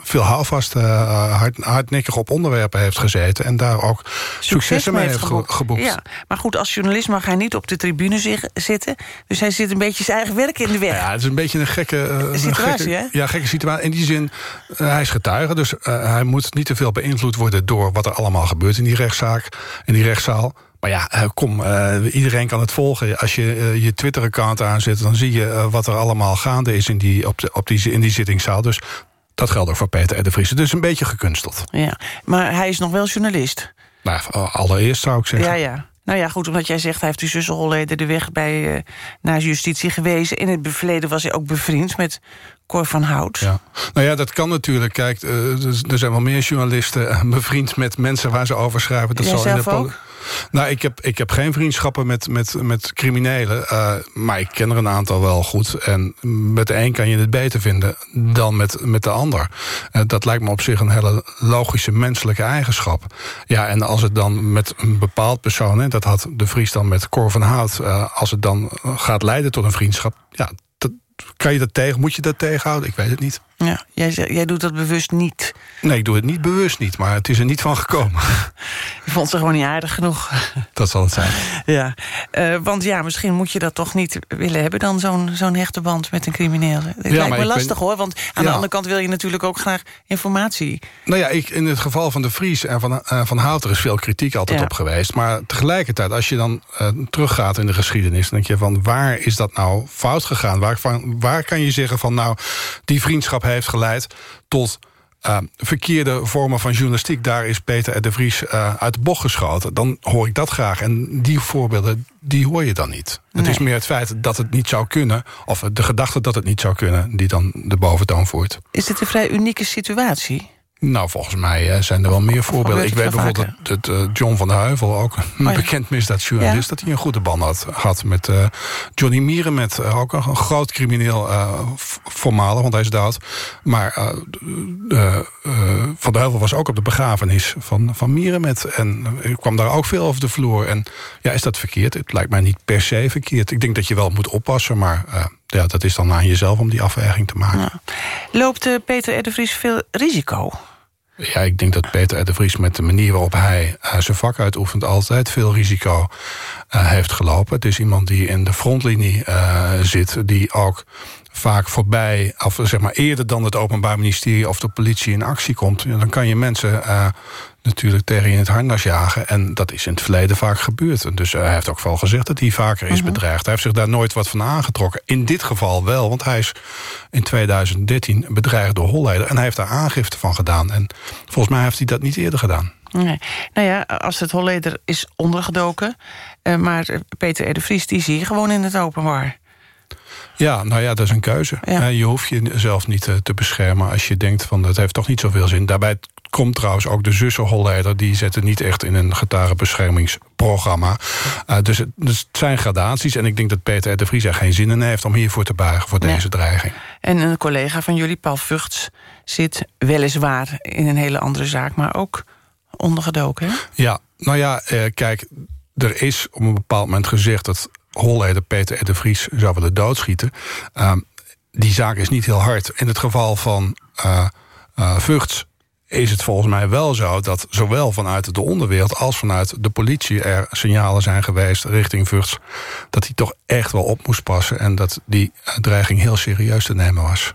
S20: veel houvast, hard, hardnekkig op onderwerpen heeft gezeten... en daar ook successen Succes mee heeft geboekt. geboekt.
S5: Ja, maar goed, als journalist mag hij niet op de tribune zitten. Dus hij zit een beetje zijn eigen werk in de weg.
S20: Ja, het is een beetje een gekke uh,
S5: situatie,
S20: gekke? Ja, gekke situatie. In die zin, uh, hij is getuige, dus uh, hij moet niet te veel beïnvloed worden... door wat er allemaal gebeurt in die rechtszaak, in die rechtszaal. Maar ja, kom, iedereen kan het volgen. Als je je Twitter-account aanzet, dan zie je wat er allemaal gaande is... in die, op de, op die, in die zittingszaal. Dus dat geldt ook voor Peter de Vries. Dus een beetje gekunsteld.
S5: Ja, maar hij is nog wel journalist.
S20: Nou, allereerst zou ik zeggen.
S5: Ja, ja. Nou ja, goed, omdat jij zegt... hij heeft die Holleder de weg bij, uh, naar justitie gewezen. In het verleden was hij ook bevriend met Cor van Hout.
S20: Ja. Nou ja, dat kan natuurlijk. Kijk, uh, er zijn wel meer journalisten bevriend met mensen waar ze over schrijven. Dat zal
S5: zelf
S20: in de
S5: ook?
S20: Nou, ik heb, ik heb geen vriendschappen met, met, met criminelen. Uh, maar ik ken er een aantal wel goed. En met de een kan je het beter vinden dan met, met de ander. Uh, dat lijkt me op zich een hele logische menselijke eigenschap. Ja, en als het dan met een bepaald persoon... Hè, dat had de Vries dan met Cor van Hout... Uh, als het dan gaat leiden tot een vriendschap... ja, kan je dat tegen? Moet je dat tegenhouden? Ik weet het niet.
S5: Ja, jij, jij doet dat bewust niet.
S20: Nee, ik doe het niet bewust niet, maar het is er niet van gekomen. <laughs>
S5: Je vond ze gewoon niet aardig genoeg.
S20: Dat zal het zijn.
S5: Ja, uh, want ja, misschien moet je dat toch niet willen hebben... dan zo'n zo'n hechte band met een crimineel. Ja, lijkt me lastig ben... hoor, want aan ja. de andere kant wil je natuurlijk ook graag informatie.
S20: Nou ja, ik, in het geval van de Vries en van, uh, van Houter is veel kritiek altijd ja. op geweest. Maar tegelijkertijd, als je dan uh, teruggaat in de geschiedenis... dan denk je van waar is dat nou fout gegaan? Waar, van, waar kan je zeggen van nou, die vriendschap heeft geleid tot uh, verkeerde vormen van journalistiek. Daar is Peter de Vries uh, uit de bocht geschoten. Dan hoor ik dat graag. En die voorbeelden, die hoor je dan niet. Nee. Het is meer het feit dat het niet zou kunnen... of de gedachte dat het niet zou kunnen... die dan de boventoon voert.
S5: Is dit een vrij unieke situatie?
S20: Nou, volgens mij eh, zijn er wel meer voorbeelden. Ik weet bijvoorbeeld dat, dat, eh, John van der Heuvel, ook een <laughs>
S5: Oh ja.
S20: bekend misdaadjournalist...
S5: Ja.
S20: dat hij een goede band had, had met eh, Johnny Mieren... met eh, ook een, een groot crimineel v- voormalig, want hij is dood. Maar Van der Heuvel was ook op de begrafenis van, van Mieren met. En kwam daar ook veel over de vloer. En ja, is dat verkeerd? Het lijkt mij niet per se verkeerd. Ik denk dat je wel moet oppassen, maar... ja, dat is dan aan jezelf om die afweging te maken.
S5: Loopt eh, Peter R. de Vries veel risico?
S20: Ja, ik denk dat Peter R. de Vries met de manier waarop hij eh, zijn vak uitoefent... altijd veel risico eh, heeft gelopen. Het is iemand die in de frontlinie zit, die ook vaak voorbij... of zeg maar eerder dan het Openbaar Ministerie of de politie in actie komt. Dan kan je mensen natuurlijk tegen je in het harnas jagen. En dat is in het verleden vaak gebeurd. Dus eh, hij heeft ook wel gezegd dat hij vaker is bedreigd. Hij heeft zich daar nooit wat van aangetrokken. In dit geval wel, want hij is in 2013 bedreigd door Holleder... en hij heeft daar aangifte van gedaan. En volgens mij heeft hij dat niet eerder gedaan.
S5: Nee. Nou ja, als het Holleder is ondergedoken... eh, maar Peter R. de Vries, die zie je gewoon in het openbaar.
S20: Ja, nou ja, dat is een keuze. Je hoeft jezelf niet eh, te beschermen als je denkt van dat heeft toch niet zoveel zin. Daarbij komt trouwens ook de zussen Holleder, die zetten niet echt in een gitarenbeschermingsprogramma. Eh, dus, het, dus het zijn gradaties en ik denk dat Peter R. de Vries er geen zin in heeft om hiervoor te buigen voor deze dreiging.
S5: En een collega van jullie, Paul Vugts, zit weliswaar in een hele andere zaak... maar ook ondergedoken, hè?
S20: Ja, nou ja, eh, kijk, er is op een bepaald moment gezegd dat Holleder Peter R. de Vries zou willen doodschieten. Ehm, die zaak is niet heel hard. In het geval van eh, Vugts is het volgens mij wel zo dat zowel vanuit de onderwereld als vanuit de politie er signalen zijn geweest richting Vugts dat hij toch echt wel op moest passen en dat die eh, dreiging heel serieus te nemen was.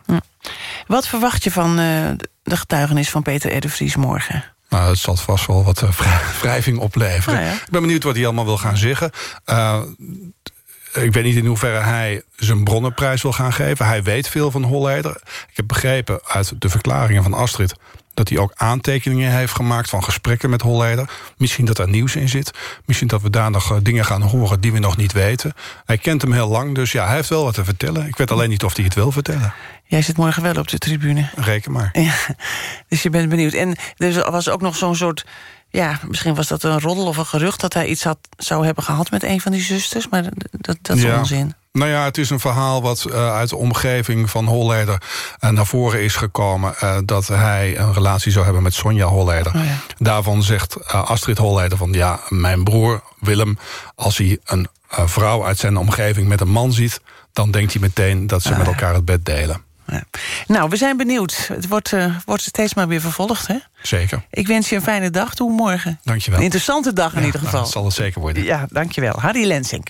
S5: Wat verwacht je van de getuigenis van Peter R. de Vries morgen?
S20: Nou, het zal vast wel wat wrijving opleveren.
S5: Nou ja.
S20: Ik ben benieuwd wat hij allemaal wil gaan zeggen. Ik weet niet in hoeverre hij zijn bronnenprijs wil gaan geven. Hij weet veel van Holleder. Ik heb begrepen uit de verklaringen van Astrid... dat hij ook aantekeningen heeft gemaakt van gesprekken met Holleder. Misschien dat er nieuws in zit. Misschien dat we daar nog eh, dingen gaan horen die we nog niet weten. Hij kent hem heel lang, dus ja, hij heeft wel wat te vertellen. Ik weet alleen niet of hij het wil vertellen.
S5: Jij zit morgen wel op de tribune.
S20: Reken maar.
S5: Ja, <laughs> dus je bent benieuwd. En er was ook nog zo'n soort... Ja, misschien was dat een roddel of een gerucht... dat hij iets had, zou hebben gehad met een van die zusters. Maar dat, dat, is
S20: Ja.
S5: onzin.
S20: Nou ja, het is een verhaal wat eh, uit de omgeving van Holleder eh, naar voren is gekomen. eh, dat hij een relatie zou hebben met Sonja Holleder.
S5: Oh
S20: Daarvan zegt Astrid Holleder van ja, mijn broer Willem, als hij een vrouw uit zijn omgeving met een man ziet, dan denkt hij meteen dat ze met elkaar het bed delen.
S5: Nou, we zijn benieuwd. Het wordt, eh, wordt steeds maar weer vervolgd, hè?
S20: Zeker.
S5: Ik wens je een fijne dag. Toe morgen.
S20: Dankjewel.
S5: Een interessante dag in
S20: Ja,
S5: ieder
S20: nou,
S5: geval.
S20: dat zal het zeker worden.
S5: Ja, dankjewel. Harry Lensink.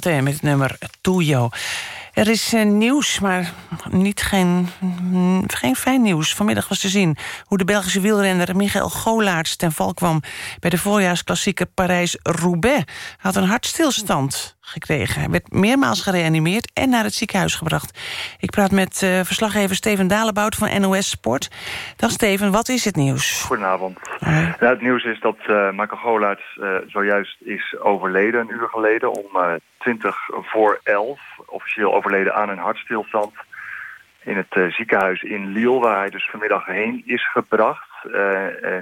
S5: Met het nummer Tuyo. Er is eh, nieuws, maar niet geen, geen fijn nieuws. Vanmiddag was te zien hoe de Belgische wielrenner Michael Golaerts ten val kwam... bij de voorjaarsklassieker Parijs-Roubaix. Had een hartstilstand. Gekregen. Hij werd meermaals gereanimeerd en naar het ziekenhuis gebracht. Ik praat met eh, verslaggever Steven Dalebout van NOS Sport. Dag Steven, wat is het nieuws?
S22: Goedenavond. Nou, het nieuws is dat eh Michael Golaerts eh, zojuist is overleden, een uur geleden, om eh 20 voor 11. Officieel overleden aan een hartstilstand in het ziekenhuis in Lille, waar hij dus vanmiddag heen is gebracht.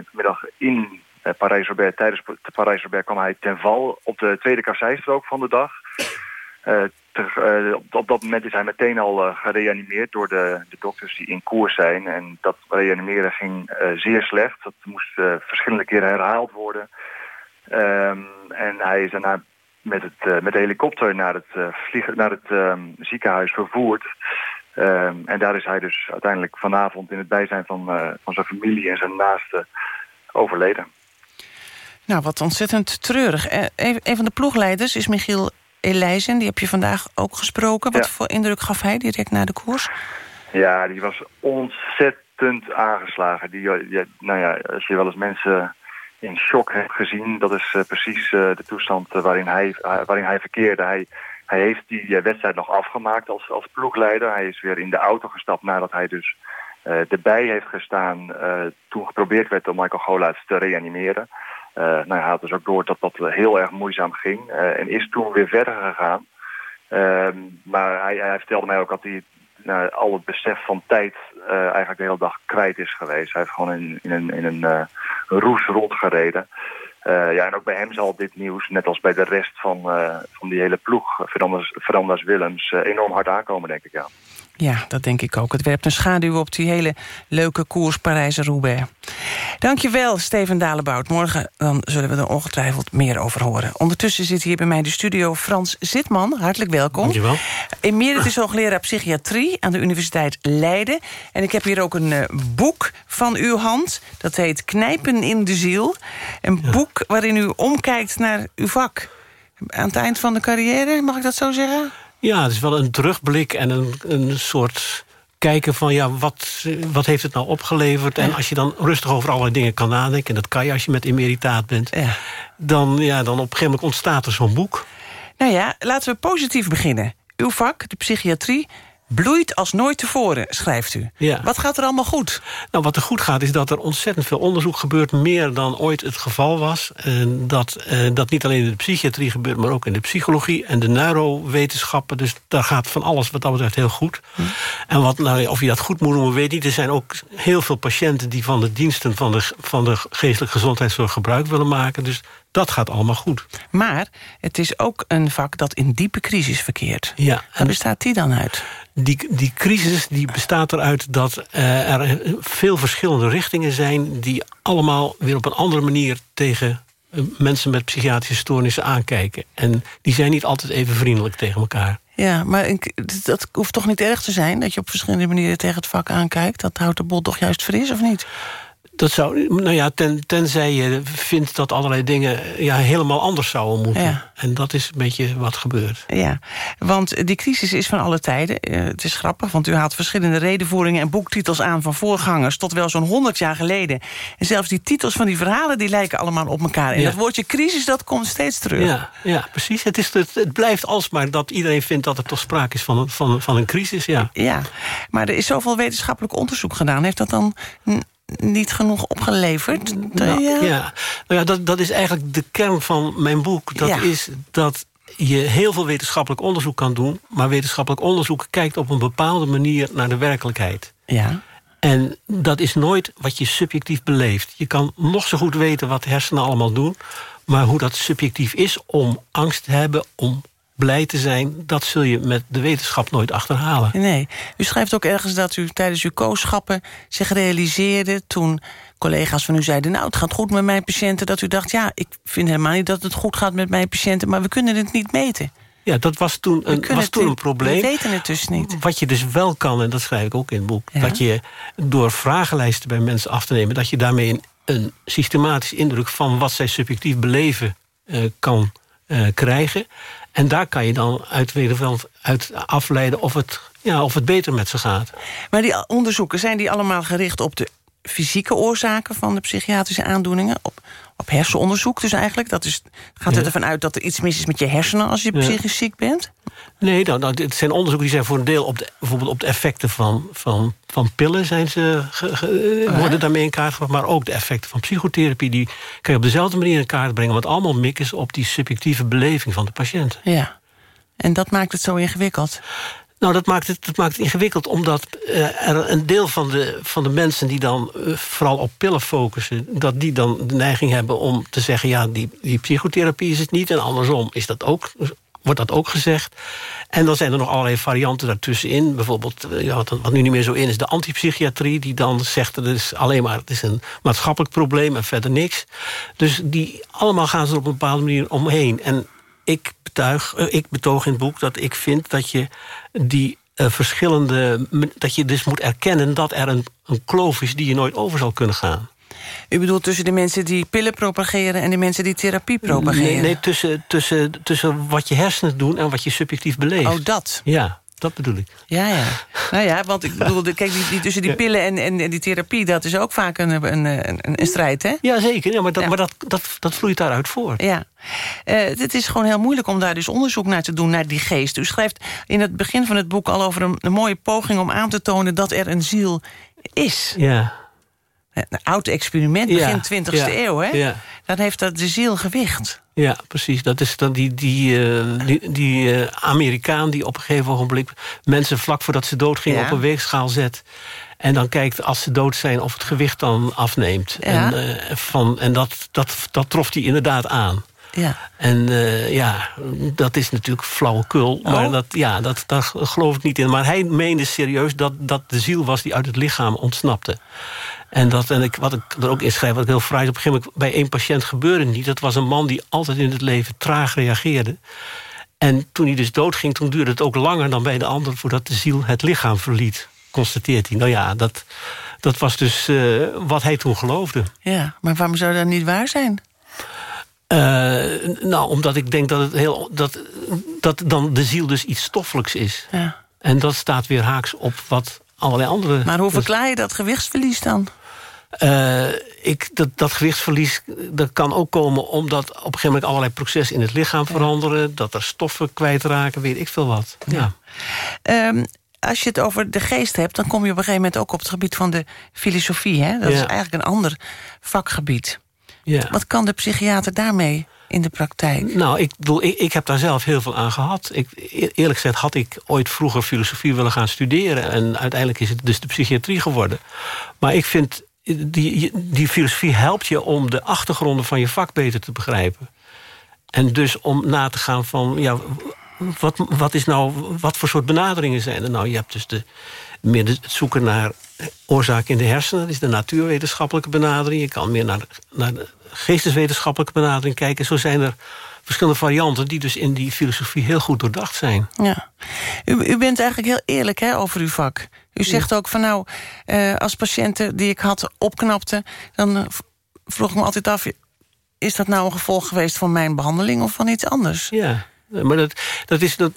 S22: Vanmiddag in Parijs-Roubaix, tijdens de Parijs-Roubaix kwam hij ten val op de tweede kasseistrook van de dag. Eh, eh, op, dat moment is hij meteen al gereanimeerd door de, de dokters die in koers zijn. En dat reanimeren ging zeer slecht. Dat moest verschillende keren herhaald worden. Ehm, en hij is daarna met, het, met de helikopter naar het, vliegen, naar het ehm, ziekenhuis vervoerd. Ehm, en daar is hij dus uiteindelijk vanavond in het bijzijn van, van zijn familie en zijn naasten overleden.
S5: Nou, wat ontzettend treurig. Eh, Een een van de ploegleiders is Michiel Elijzen. Die heb je vandaag ook gesproken. Wat
S22: Ja.
S5: voor indruk gaf hij direct na de koers?
S22: Ja, die was ontzettend aangeslagen. Die, eh, nou ja, als je wel eens mensen in shock hebt gezien... dat is eh, precies de toestand waarin, hij, waarin hij verkeerde. Hij, hij heeft die wedstrijd nog afgemaakt als, als ploegleider. Hij is weer in de auto gestapt nadat hij dus erbij heeft gestaan... toen geprobeerd werd om Michael Golaerts te reanimeren. Eh, nou, hij had dus ook door dat dat heel erg moeizaam ging. eh, en is toen weer verder gegaan. Ehm, maar hij, hij vertelde mij ook dat hij nou, al het besef van tijd eh, eigenlijk de hele dag kwijt is geweest. Hij heeft gewoon in, in een, in een eh, roes rondgereden. Eh, ja, en ook bij hem zal dit nieuws, net als bij de rest van, eh, van die hele ploeg, Verandas Willems, eh, enorm hard aankomen, denk ik, ja.
S5: Ja, dat denk ik ook. Het werpt een schaduw op die hele leuke koers Parijs-Roubaix. Dankjewel, Steven Dalebout. Morgen dan zullen we er ongetwijfeld meer over horen. Ondertussen zit hier bij mij in de studio Frans Zitman. Hartelijk welkom.
S23: Dankjewel.
S5: Emeritus hoogleraar psychiatrie aan de Universiteit Leiden. En ik heb hier ook een eh, boek van uw hand. Dat heet Knijpen in de ziel. Een boek waarin u omkijkt naar uw vak. Aan het eind van de carrière, mag ik dat zo zeggen?
S23: Ja, het is wel een terugblik en een, een soort kijken van... ja, wat, wat heeft het nou opgeleverd? En als je dan rustig over allerlei dingen kan nadenken... en dat kan je als je met emeritaat bent... Dan, ja, dan op een gegeven moment ontstaat er zo'n boek.
S5: Nou ja, laten we positief beginnen. Uw vak, de psychiatrie, bloeit als nooit tevoren, schrijft u.
S23: Ja.
S5: Wat gaat er allemaal goed?
S23: Nou, wat er goed gaat is dat er ontzettend veel onderzoek gebeurt... meer dan ooit het geval was. En dat, eh, dat niet alleen in de psychiatrie gebeurt... maar ook in de psychologie en de neurowetenschappen. Dus daar gaat van alles wat dat betreft heel goed. En wat, nou, of je dat goed moet noemen, weet niet. Er zijn ook heel veel patiënten... die van de diensten van de, van de geestelijke gezondheidszorg gebruik willen maken. Dus dat gaat allemaal goed.
S5: Maar het is ook een vak dat in diepe crisis verkeert.
S23: Ja,
S5: Waar bestaat die dan uit?
S23: Die, die crisis die bestaat eruit dat eh, er veel verschillende richtingen zijn... die allemaal weer op een andere manier tegen eh, mensen met psychiatrische stoornissen aankijken. En die zijn niet altijd even vriendelijk tegen elkaar.
S5: Ja, maar ik- dat hoeft toch niet erg te zijn... dat je op verschillende manieren tegen het vak aankijkt? Dat houdt de bol toch juist fris, of niet?
S23: Dat zou, nou ja, ten, tenzij je vindt dat allerlei dingen ja, helemaal anders zouden moeten.
S5: Ja.
S23: En dat is een beetje wat gebeurt.
S5: Ja, want die crisis is van alle tijden. Eh, het is grappig, want u haalt verschillende redenvoeringen... en boektitels aan van voorgangers tot wel zo'n 100 jaar geleden. En zelfs die titels van die verhalen die lijken allemaal op elkaar. En
S23: Ja.
S5: dat woordje crisis, dat komt steeds terug.
S23: Ja, ja precies. Het, is, het, het blijft alsmaar dat iedereen vindt dat er toch sprake is van een, van, van een crisis. Ja.
S5: Ja, maar er is zoveel wetenschappelijk onderzoek gedaan. Heeft dat dan niet genoeg opgeleverd?
S23: Nou,
S5: Ja.
S23: ja. Nou ja, dat, dat is eigenlijk de kern van mijn boek. Dat
S5: Ja.
S23: is dat je heel veel wetenschappelijk onderzoek kan doen... maar wetenschappelijk onderzoek kijkt op een bepaalde manier naar de werkelijkheid.
S5: Ja.
S23: En dat is nooit wat je subjectief beleeft. Je kan nog zo goed weten wat de hersenen allemaal doen... maar hoe dat subjectief is om angst te hebben... om blij te zijn, dat zul je met de wetenschap nooit achterhalen.
S5: Nee, u schrijft ook ergens dat u tijdens uw kooschappen zich realiseerde... toen collega's van u zeiden, nou, het gaat goed met mijn patiënten... dat u dacht, ja, ik vind helemaal niet dat het goed gaat met mijn patiënten... maar we kunnen het niet meten.
S23: Ja, dat was toen een, was toen een probleem.
S5: We weten het dus niet.
S23: Wat je dus wel kan, en dat schrijf ik ook in het boek... dat je door vragenlijsten bij mensen af te nemen... dat je daarmee een, een systematische indruk van wat zij subjectief beleven eh, kan eh, krijgen. En daar kan je dan uit, uit afleiden of het, ja, of het beter met ze gaat.
S5: Maar die onderzoeken, zijn die allemaal gericht op de fysieke oorzaken van de psychiatrische aandoeningen. Op, op hersenonderzoek dus eigenlijk. Dat is, gaat
S23: Ja.
S5: het ervan uit dat er iets mis is met je hersenen als je
S23: Ja.
S5: psychisch ziek bent?
S23: Nee, nou, nou, dit zijn onderzoeken die zijn voor een deel op de, bijvoorbeeld op de effecten van, van, van pillen zijn ze ge- ge-
S5: Oh,
S23: worden daarmee in kaart gebracht, maar ook de effecten van psychotherapie die kan je op dezelfde manier in kaart brengen, wat allemaal mik is op die subjectieve beleving van de patiënt.
S5: Ja. En dat maakt het zo ingewikkeld.
S23: Nou, dat maakt het, dat maakt het ingewikkeld, omdat eh, er een deel van de, van de mensen die dan eh, vooral op pillen focussen, dat die dan de neiging hebben om te zeggen: ja, die, die psychotherapie is het niet, en andersom is dat ook. Wordt dat ook gezegd? En dan zijn er nog allerlei varianten daartussenin. Bijvoorbeeld, eh, wat, nu niet meer zo in is, de antipsychiatrie... die dan zegt, dat is alleen maar het is een maatschappelijk probleem en verder niks. Dus die allemaal gaan ze er op een bepaalde manier omheen. En ik, betuig, eh, ik betoog in het boek dat ik vind dat je die eh, verschillende... dat je dus moet erkennen dat er een, een kloof is... die je nooit over zal kunnen gaan.
S5: U bedoelt tussen de mensen die pillen propageren... en de mensen die therapie propageren?
S23: Nee, nee tussen, tussen, tussen wat je hersenen doen en wat je subjectief beleeft.
S5: Oh, dat?
S23: Ja, dat bedoel ik.
S5: Ja, ja. Nou ja, want ik bedoel, kijk, die, die, tussen die pillen en, en, en die therapie... dat is ook vaak een, een, een, een strijd, hè?
S23: Ja, zeker. Ja, maar dat, maar dat, dat, dat vloeit daaruit voort.
S5: Ja. Eh, het is gewoon heel moeilijk om daar dus onderzoek naar te doen, naar die geest. U schrijft in het begin van het boek al over een, een mooie poging om aan te tonen dat er een ziel is.
S23: Ja.
S5: Een oud experiment,
S23: Ja,
S5: begin 20e
S23: ja,
S5: eeuw, hè?
S23: ja.
S5: Dan heeft dat de ziel gewicht.
S23: Ja, precies. Dat is dan die, die, eh, die, die eh, Amerikaan die op een gegeven ogenblik mensen vlak voordat ze doodgingen op een weegschaal zet. En dan kijkt als ze dood zijn of het gewicht dan afneemt.
S5: Ja.
S23: En, eh, van, en dat, dat, dat trof hij inderdaad aan.
S5: Ja.
S23: En eh, ja, dat is natuurlijk flauwekul. Maar
S5: Oh.
S23: dat, ja, dat, daar geloof ik niet in. Maar hij meende serieus dat dat de ziel was die uit het lichaam ontsnapte. En, dat, en ik, wat ik er ook in schrijf, wat ik heel fraai is... op een gegeven moment bij één patiënt gebeurde het niet. Dat was een man die altijd in het leven traag reageerde. En toen hij dus doodging, toen duurde het ook langer dan bij de ander... voordat de ziel het lichaam verliet, constateert hij. Nou ja, dat, dat was dus eh, wat hij toen geloofde.
S5: Ja, maar waarom zou dat niet waar zijn?
S23: Eh, nou, omdat ik denk dat, het heel, dat, dat dan de ziel dus iets stoffelijks is.
S5: Ja.
S23: En dat staat weer haaks op wat allerlei andere...
S5: Maar hoe verklaar je dat gewichtsverlies dan?
S23: Eh, ik, dat, dat gewichtsverlies dat kan ook komen omdat op een gegeven moment allerlei processen in het lichaam veranderen. Dat er stoffen kwijtraken, weet ik veel wat. Ja.
S5: Ehm, als je het over de geest hebt, dan kom je op een gegeven moment ook op het gebied van de filosofie. Hè? Dat is eigenlijk een ander vakgebied.
S23: Ja.
S5: Wat kan de psychiater daarmee in de praktijk?
S23: Nou, ik, bedoel, ik, ik heb daar zelf heel veel aan gehad. Ik, e- eerlijk gezegd had ik ooit vroeger filosofie willen gaan studeren. En uiteindelijk is het dus de psychiatrie geworden. Maar ik vind, die, die filosofie helpt je om de achtergronden van je vak beter te begrijpen. En dus om na te gaan van, ja, wat, wat, is nou, wat voor soort benaderingen zijn er nou? Je hebt dus de, meer het zoeken naar oorzaken in de hersenen. Dat is de natuurwetenschappelijke benadering. Je kan meer naar de, naar de geesteswetenschappelijke benadering kijken. Zo zijn er verschillende varianten die dus in die filosofie heel goed doordacht zijn.
S5: Ja. U, u bent eigenlijk heel eerlijk hè, over uw vak. U zegt ook van nou, eh, als patiënten die ik had opknapte... dan vroeg ik me altijd af... is dat nou een gevolg geweest van mijn behandeling of van iets anders?
S23: Ja. Maar dat, dat is, dat,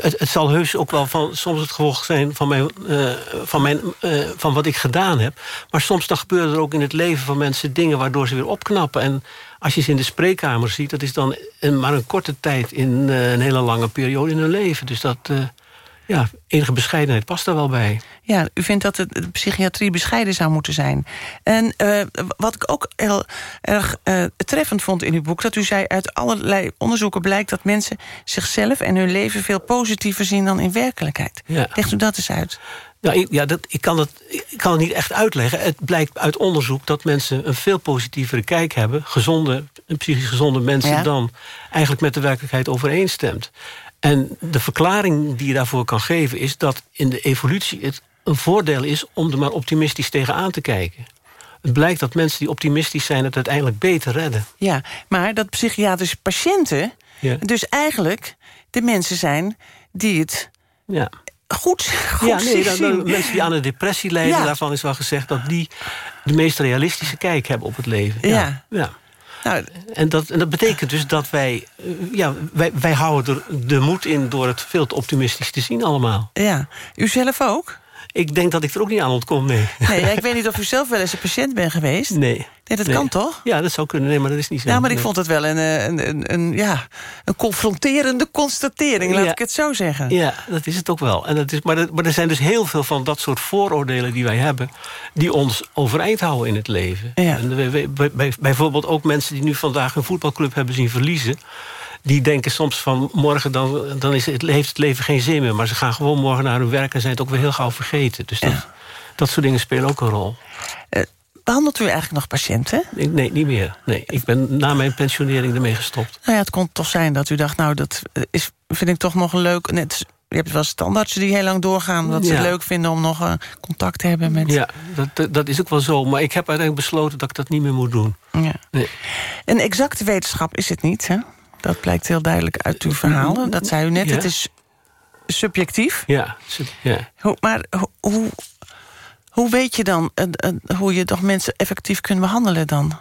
S23: het, zal heus ook wel van, soms het gevolg zijn van, mijn, eh, van, mijn, eh, van wat ik gedaan heb. Maar soms dan gebeuren er ook in het leven van mensen dingen waardoor ze weer opknappen. En als je ze in de spreekkamer ziet, dat is dan maar een korte tijd in eh, een hele lange periode in hun leven. Dus dat, ja, enige bescheidenheid past daar wel bij.
S5: Ja, u vindt dat de, psychiatrie bescheiden zou moeten zijn. En eh, wat ik ook heel erg eh, treffend vond in uw boek... dat u zei, uit allerlei onderzoeken blijkt... dat mensen zichzelf en hun leven veel positiever zien dan in werkelijkheid.
S23: Ja.
S5: Legt u dat eens uit?
S23: Ja, ik, ja dat, ik, kan het, ik kan het niet echt uitleggen. Het blijkt uit onderzoek dat mensen een veel positievere kijk hebben... gezonde, psychisch gezonde mensen...
S5: Ja.
S23: dan eigenlijk met de werkelijkheid overeenstemt. En de verklaring die je daarvoor kan geven... is dat in de evolutie het een voordeel is... om er maar optimistisch tegenaan te kijken. Het blijkt dat mensen die optimistisch zijn... het uiteindelijk beter redden.
S5: Ja, maar dat psychiatrische patiënten...
S23: Ja.
S5: dus eigenlijk de mensen zijn die het
S23: Ja.
S5: goed, goed
S23: ja, nee, dan, mensen die aan een depressie lijden...
S5: Ja.
S23: daarvan is wel gezegd dat die de meest realistische kijk hebben op het leven.
S5: Ja.
S23: ja.
S5: Nou,
S23: En dat, en dat betekent dus dat wij, eh, ja, wij, wij houden er de moed in door het veel te optimistisch te zien allemaal.
S5: Ja, u zelf ook?
S23: Ik denk dat ik er ook niet aan ontkom, nee.
S5: Nee, ik weet niet of u zelf wel eens een patiënt bent geweest.
S23: Nee.
S5: Nee, dat
S23: Nee.
S5: kan toch?
S23: Ja, dat zou kunnen. Nee, maar dat is niet zo.
S5: Ja, maar ik
S23: Nee.
S5: vond het wel een, eh, een, een, een, ja, een confronterende constatering, laat
S23: Ja.
S5: ik het zo zeggen.
S23: Ja, dat is het ook wel. En dat is, maar, dat- maar er zijn dus heel veel van dat soort vooroordelen die wij hebben... die ons overeind houden in het leven.
S5: Ja.
S23: En we- bij- bijvoorbeeld ook mensen die nu vandaag een voetbalclub hebben zien verliezen... die denken soms van morgen dan, dan is het, heeft het leven geen zin meer. Maar ze gaan gewoon morgen naar hun werk en zijn het ook weer heel gauw vergeten. Dus dat, dat soort dingen spelen ook een rol.
S5: Behandelt u eigenlijk nog patiënten?
S23: Ik, nee, niet meer. Nee, ik ben na mijn pensionering ermee gestopt.
S5: Nou ja, het kon toch zijn dat u dacht, nou, dat eh, is, vind ik toch nog een leuk... Net, je hebt wel standaards die heel lang doorgaan... dat ze het leuk vinden om nog eh, contact te hebben met...
S23: Ja, dat, dat is ook wel zo. Maar ik heb uiteindelijk besloten dat ik dat niet meer moet doen.
S5: Ja.
S23: Nee.
S5: Een exacte wetenschap is het niet, hè? Dat blijkt heel duidelijk uit uw verhalen. Dat zei u net,
S23: Ja.
S5: het is subjectief.
S23: Ja, ja.
S5: Hoe, maar ho- hoe, hoe weet je dan eh, eh, hoe je toch mensen effectief kunt behandelen dan?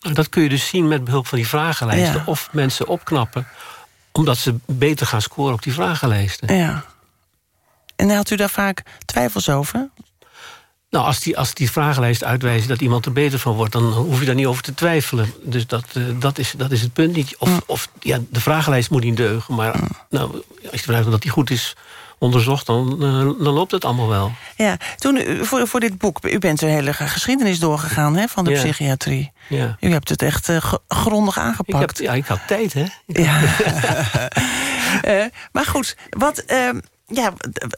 S23: Nou, Dat kun je dus zien met behulp van die vragenlijsten.
S5: Ja.
S23: Of mensen opknappen omdat ze beter gaan scoren op die vragenlijsten.
S5: Ja. En had u daar vaak twijfels over?
S23: Nou, als die, als die vragenlijst uitwijzen dat iemand er beter van wordt... dan hoef je daar niet over te twijfelen. Dus dat, eh, dat, is, dat is het punt niet. Of, of ja, de vragenlijst moet niet deugen. Maar nou, als je vraagt dat die goed is onderzocht... dan, eh, dan loopt het allemaal wel.
S5: Ja, toen u, voor, voor dit boek, u bent een hele geschiedenis doorgegaan hè, van de
S23: Ja.
S5: psychiatrie.
S23: Ja.
S5: U hebt het echt eh, grondig
S23: Ik, heb,
S5: aangepakt.
S23: ja, ik had tijd, hè?
S5: Ja. <laughs> Eh, maar goed, wat, ehm, ja,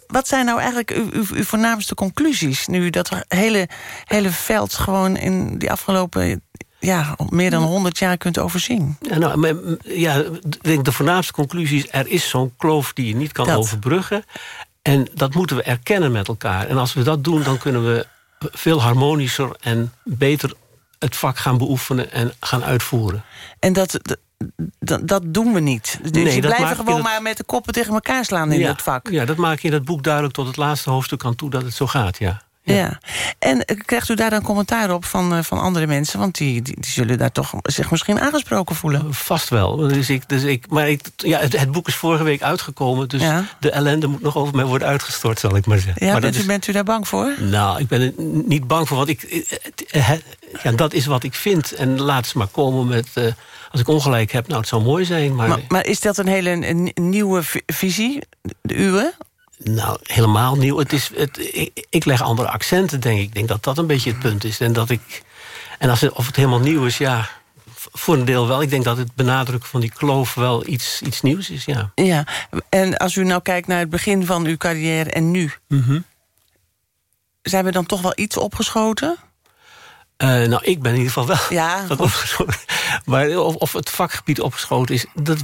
S5: wat zijn nou eigenlijk uw, uw, uw voornaamste conclusies... nu dat hele, hele veld gewoon in die afgelopen... ja, meer dan 100 jaar kunt overzien?
S23: Ja, nou, ja, ik denk de voornaamste conclusie is... er is zo'n kloof die je niet kan
S5: Dat.
S23: overbruggen. En dat moeten we erkennen met elkaar. En als we dat doen, dan kunnen we veel harmonischer... en beter het vak gaan beoefenen en gaan uitvoeren.
S5: En dat, dat, dat doen we niet. Dus
S23: Nee, dat
S5: blijven gewoon
S23: dat-
S5: maar met de koppen tegen elkaar slaan in
S23: ja,
S5: het vak.
S23: Ja, dat maak je in dat boek duidelijk tot het laatste hoofdstuk aan toe... dat het zo gaat, ja.
S5: Ja. En eh, krijgt u daar dan commentaar op van, eh, van andere mensen? Want die, die, die zullen daar toch zich misschien aangesproken voelen.
S23: Vast wel. Dus ik, dus ik, maar ik, ja, het, het boek is vorige week uitgekomen... dus
S5: Ja.
S23: de ellende moet nog over mij worden uitgestort, zal ik maar zeggen.
S5: Ja,
S23: maar
S5: bent,
S23: dat
S5: u,
S23: is-
S5: bent u daar bang voor?
S23: Nou, ik ben er niet bang voor, want ik, ja, dat is wat ik vind. En laat ze maar komen met... eh, als ik ongelijk heb, nou, het zou mooi zijn, maar...
S5: Maar, maar is dat een hele een, nieuwe vi- visie, de uwe?
S23: Nou, helemaal nieuw. Het is, het, ik, ik leg andere accenten, denk ik. Ik denk dat dat een beetje het punt is. En, dat ik, en als het, of het helemaal nieuw is, ja, voor een deel wel. Ik denk dat het benadrukken van die kloof wel iets, iets nieuws is, ja.
S5: Ja, en als u nou kijkt naar het begin van uw carrière en nu...
S23: Mhm.
S5: zijn we dan toch wel iets opgeschoten?
S23: Eh, nou, ik ben in ieder geval wel
S5: Ja, <laughs>
S23: wat opgeschoten. Maar of, of het vakgebied opgeschoten is, dat,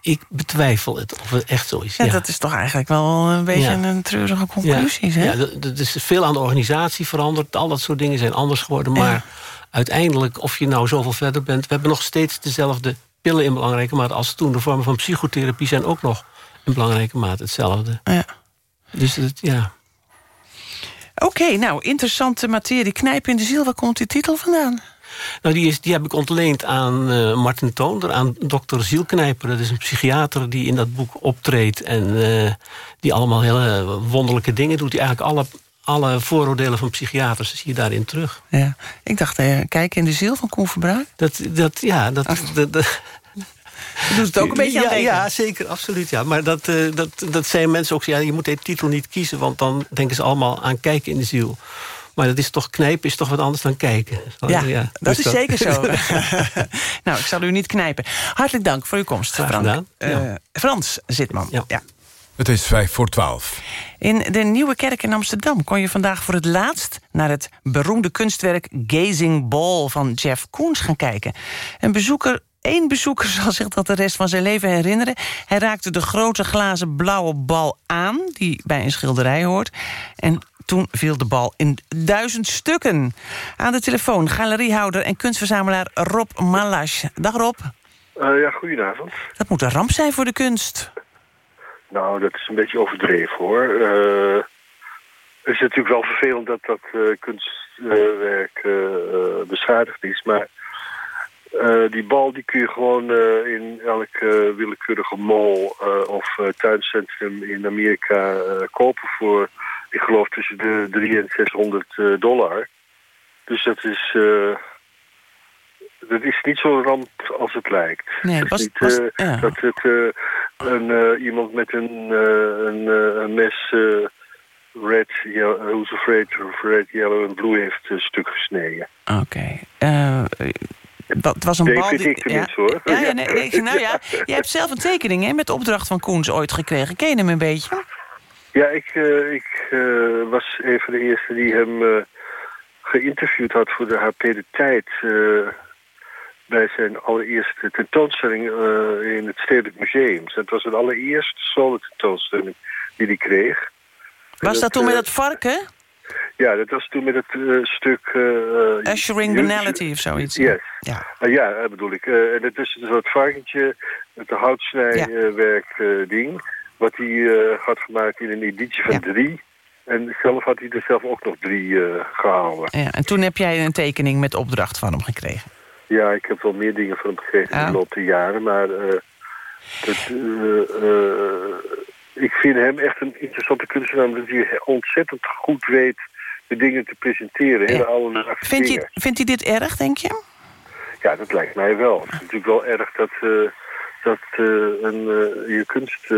S23: ik betwijfel het of het echt zo is.
S5: Ja,
S23: ja.
S5: dat is toch eigenlijk wel een beetje
S23: Ja.
S5: een treurige conclusie,
S23: ja,
S5: hè?
S23: Ja, er is veel aan de organisatie veranderd. Al dat soort dingen zijn anders geworden. Maar uiteindelijk, of je nou zoveel verder bent... we hebben nog steeds dezelfde pillen in belangrijke mate als toen. De vormen van psychotherapie zijn ook nog in belangrijke mate hetzelfde.
S5: Ja.
S23: Dus het, ja...
S5: Oké, nou, interessante materie. Knijpen in de ziel, waar komt die titel vandaan?
S23: Nou, die, is, die heb ik ontleend aan eh, Martin Toonder, aan dokter Zielknijper. Dat is een psychiater die in dat boek optreedt... en eh, die allemaal hele wonderlijke dingen doet. Die eigenlijk alle, alle vooroordelen van psychiaters zie je daarin terug.
S5: Ja, ik dacht, eh, kijken in de ziel van Koen Verbraak.
S23: Dat, dat, ja, dat, dat, dat,
S5: doet het ook een beetje aan
S23: ja,
S5: denken.
S23: ja, zeker, absoluut. Ja. Maar dat, eh, dat, dat zijn mensen ook... Ja, je moet de titel niet kiezen, want dan denken ze allemaal aan kijken in de ziel. Maar dat is toch knijpen is toch wat anders dan kijken.
S5: Ja, dat
S23: dus
S5: is zeker zo. <laughs> nou, ik zal u niet knijpen. Hartelijk dank voor uw komst, Frank. Eh,
S23: Ja.
S5: Frans Zitman. Ja.
S4: Het is vijf voor twaalf.
S5: In de Nieuwe Kerk in Amsterdam kon je vandaag voor het laatst... naar het beroemde kunstwerk Gazing Ball van Jeff Koons gaan kijken. Een bezoeker, één bezoeker <laughs> zal zich dat de rest van zijn leven herinneren. Hij raakte de grote glazen blauwe bal aan... die bij een schilderij hoort. En toen viel de bal in duizend stukken. Aan de telefoon galeriehouder en kunstverzamelaar Rob Malasch. Dag Rob.
S24: Eh, ja, goedenavond.
S5: Dat moet een ramp zijn voor de kunst.
S24: Nou, dat is een beetje overdreven hoor. Eh, het is natuurlijk wel vervelend dat dat eh, kunstwerk beschadigd is. Maar eh, die bal die kun je gewoon eh, in elk eh, willekeurige mall of tuincentrum in Amerika kopen voor ik geloof tussen de 300 en 600 eh, dollar. Dus dat is, eh, dat is niet zo ramp als het lijkt.
S5: Nee,
S24: het is
S5: was-
S24: niet
S5: was- ja.
S24: dat het een, iemand met een, een, een mes red, yellow, who's afraid of red, yellow en blue heeft een stuk gesneden.
S5: Oké. Eh, het was een
S24: Nee,
S5: bal die-
S24: ik tenminste, hoor.
S5: Ja, ja, nee, nee, nou <laughs> ja, jij hebt zelf een tekening hè, met de opdracht van Koens ooit gekregen. Ken je hem een beetje?
S24: Ja, ik, eh, ik eh, was een van de eerste die hem eh, geïnterviewd had voor de HP De Tijd. bij zijn allereerste tentoonstelling in het Stedelijk Museum. Dat was een allereerste solo tentoonstelling die hij kreeg.
S5: Was
S24: En
S5: dat toen met dat varken?
S24: Ja, dat was toen met het eh, stuk... eh,
S5: Ushering
S24: Ju-
S5: Banality of zoiets.
S24: Yes.
S5: Ja.
S24: Ah, ja, dat bedoel ik. Eh, en het is een soort varkentje met een houtsnijwerk eh, ding. Wat hij eh, had gemaakt in een editie van drie. En zelf had hij er zelf ook nog drie eh, gehouden.
S5: Ja, en toen heb jij een tekening met opdracht van hem gekregen.
S24: Ja, ik heb wel meer dingen van hem gekregen in de loop der jaren. Maar eh, dat, eh, eh, ik vind hem echt een interessante kunstenaar... omdat hij ontzettend goed weet de dingen te presenteren. Hele alledaagse
S5: Vindt hij, vindt hij dit erg, denk je?
S24: Ja, dat lijkt mij wel. Het is natuurlijk wel erg dat, eh, dat eh, een, eh, je kunst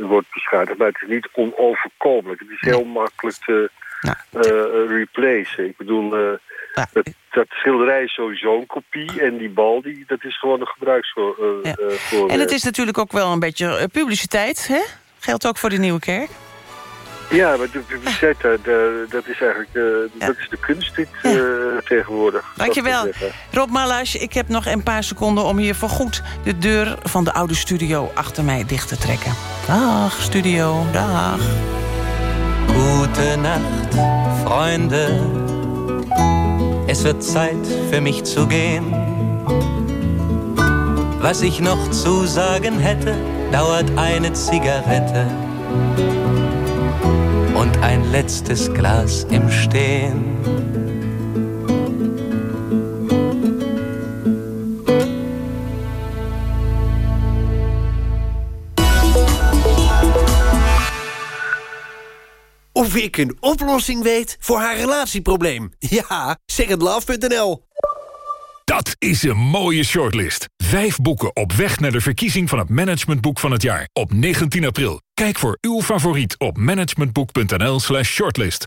S24: wordt beschadigd. Maar het is niet onoverkomelijk. Het is heel makkelijk te replacen. Ik bedoel, dat, dat schilderij is sowieso een kopie. En die bal, die, dat is gewoon een gebruiksvoorwerp. voor,
S5: En het is natuurlijk ook wel een beetje publiciteit, hè? Geldt ook voor de Nieuwe Kerk.
S24: Ja, maar de publiciteit, eh, de- dat is eigenlijk eh, dat is de kunst dit, eh, tegenwoordig.
S5: Dankjewel. Rob Malash, ik heb nog een paar seconden om hier voorgoed... de deur van de oude studio achter mij dicht te trekken. Dag, studio. Dag.
S25: Gute Nacht, Freunde. Es wird Zeit für mich zu gehen. Was ich noch zu sagen hätte, dauert eine Zigarette und ein letztes Glas im Stehen.
S26: Of ik een oplossing weet voor haar relatieprobleem. Ja, secondlove.nl.
S20: Dat is een mooie shortlist. Vijf boeken op weg naar de verkiezing van het managementboek van het jaar. Op 19 april. Kijk voor uw favoriet op managementboek.nl slash shortlist.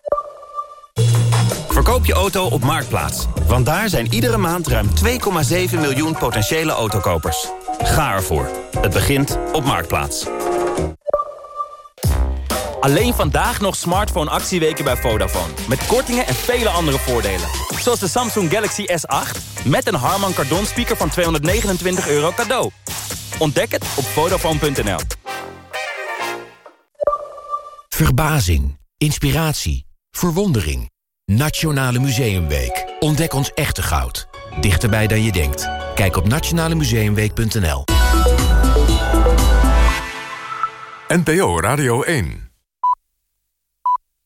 S18: Verkoop je auto op Marktplaats. Want daar zijn iedere maand ruim 2,7 miljoen potentiële autokopers. Ga ervoor. Het begint op Marktplaats.
S27: Alleen vandaag nog smartphone actieweken bij Vodafone. Met kortingen en vele andere voordelen. Zoals de Samsung Galaxy S8 met een Harman Kardon speaker van 229 euro cadeau. Ontdek het op Vodafone.nl.
S28: Verbazing, inspiratie, verwondering. Nationale Museumweek. Ontdek ons echte goud. Dichterbij dan je denkt. Kijk op nationalemuseumweek.nl
S4: NPO Radio 1.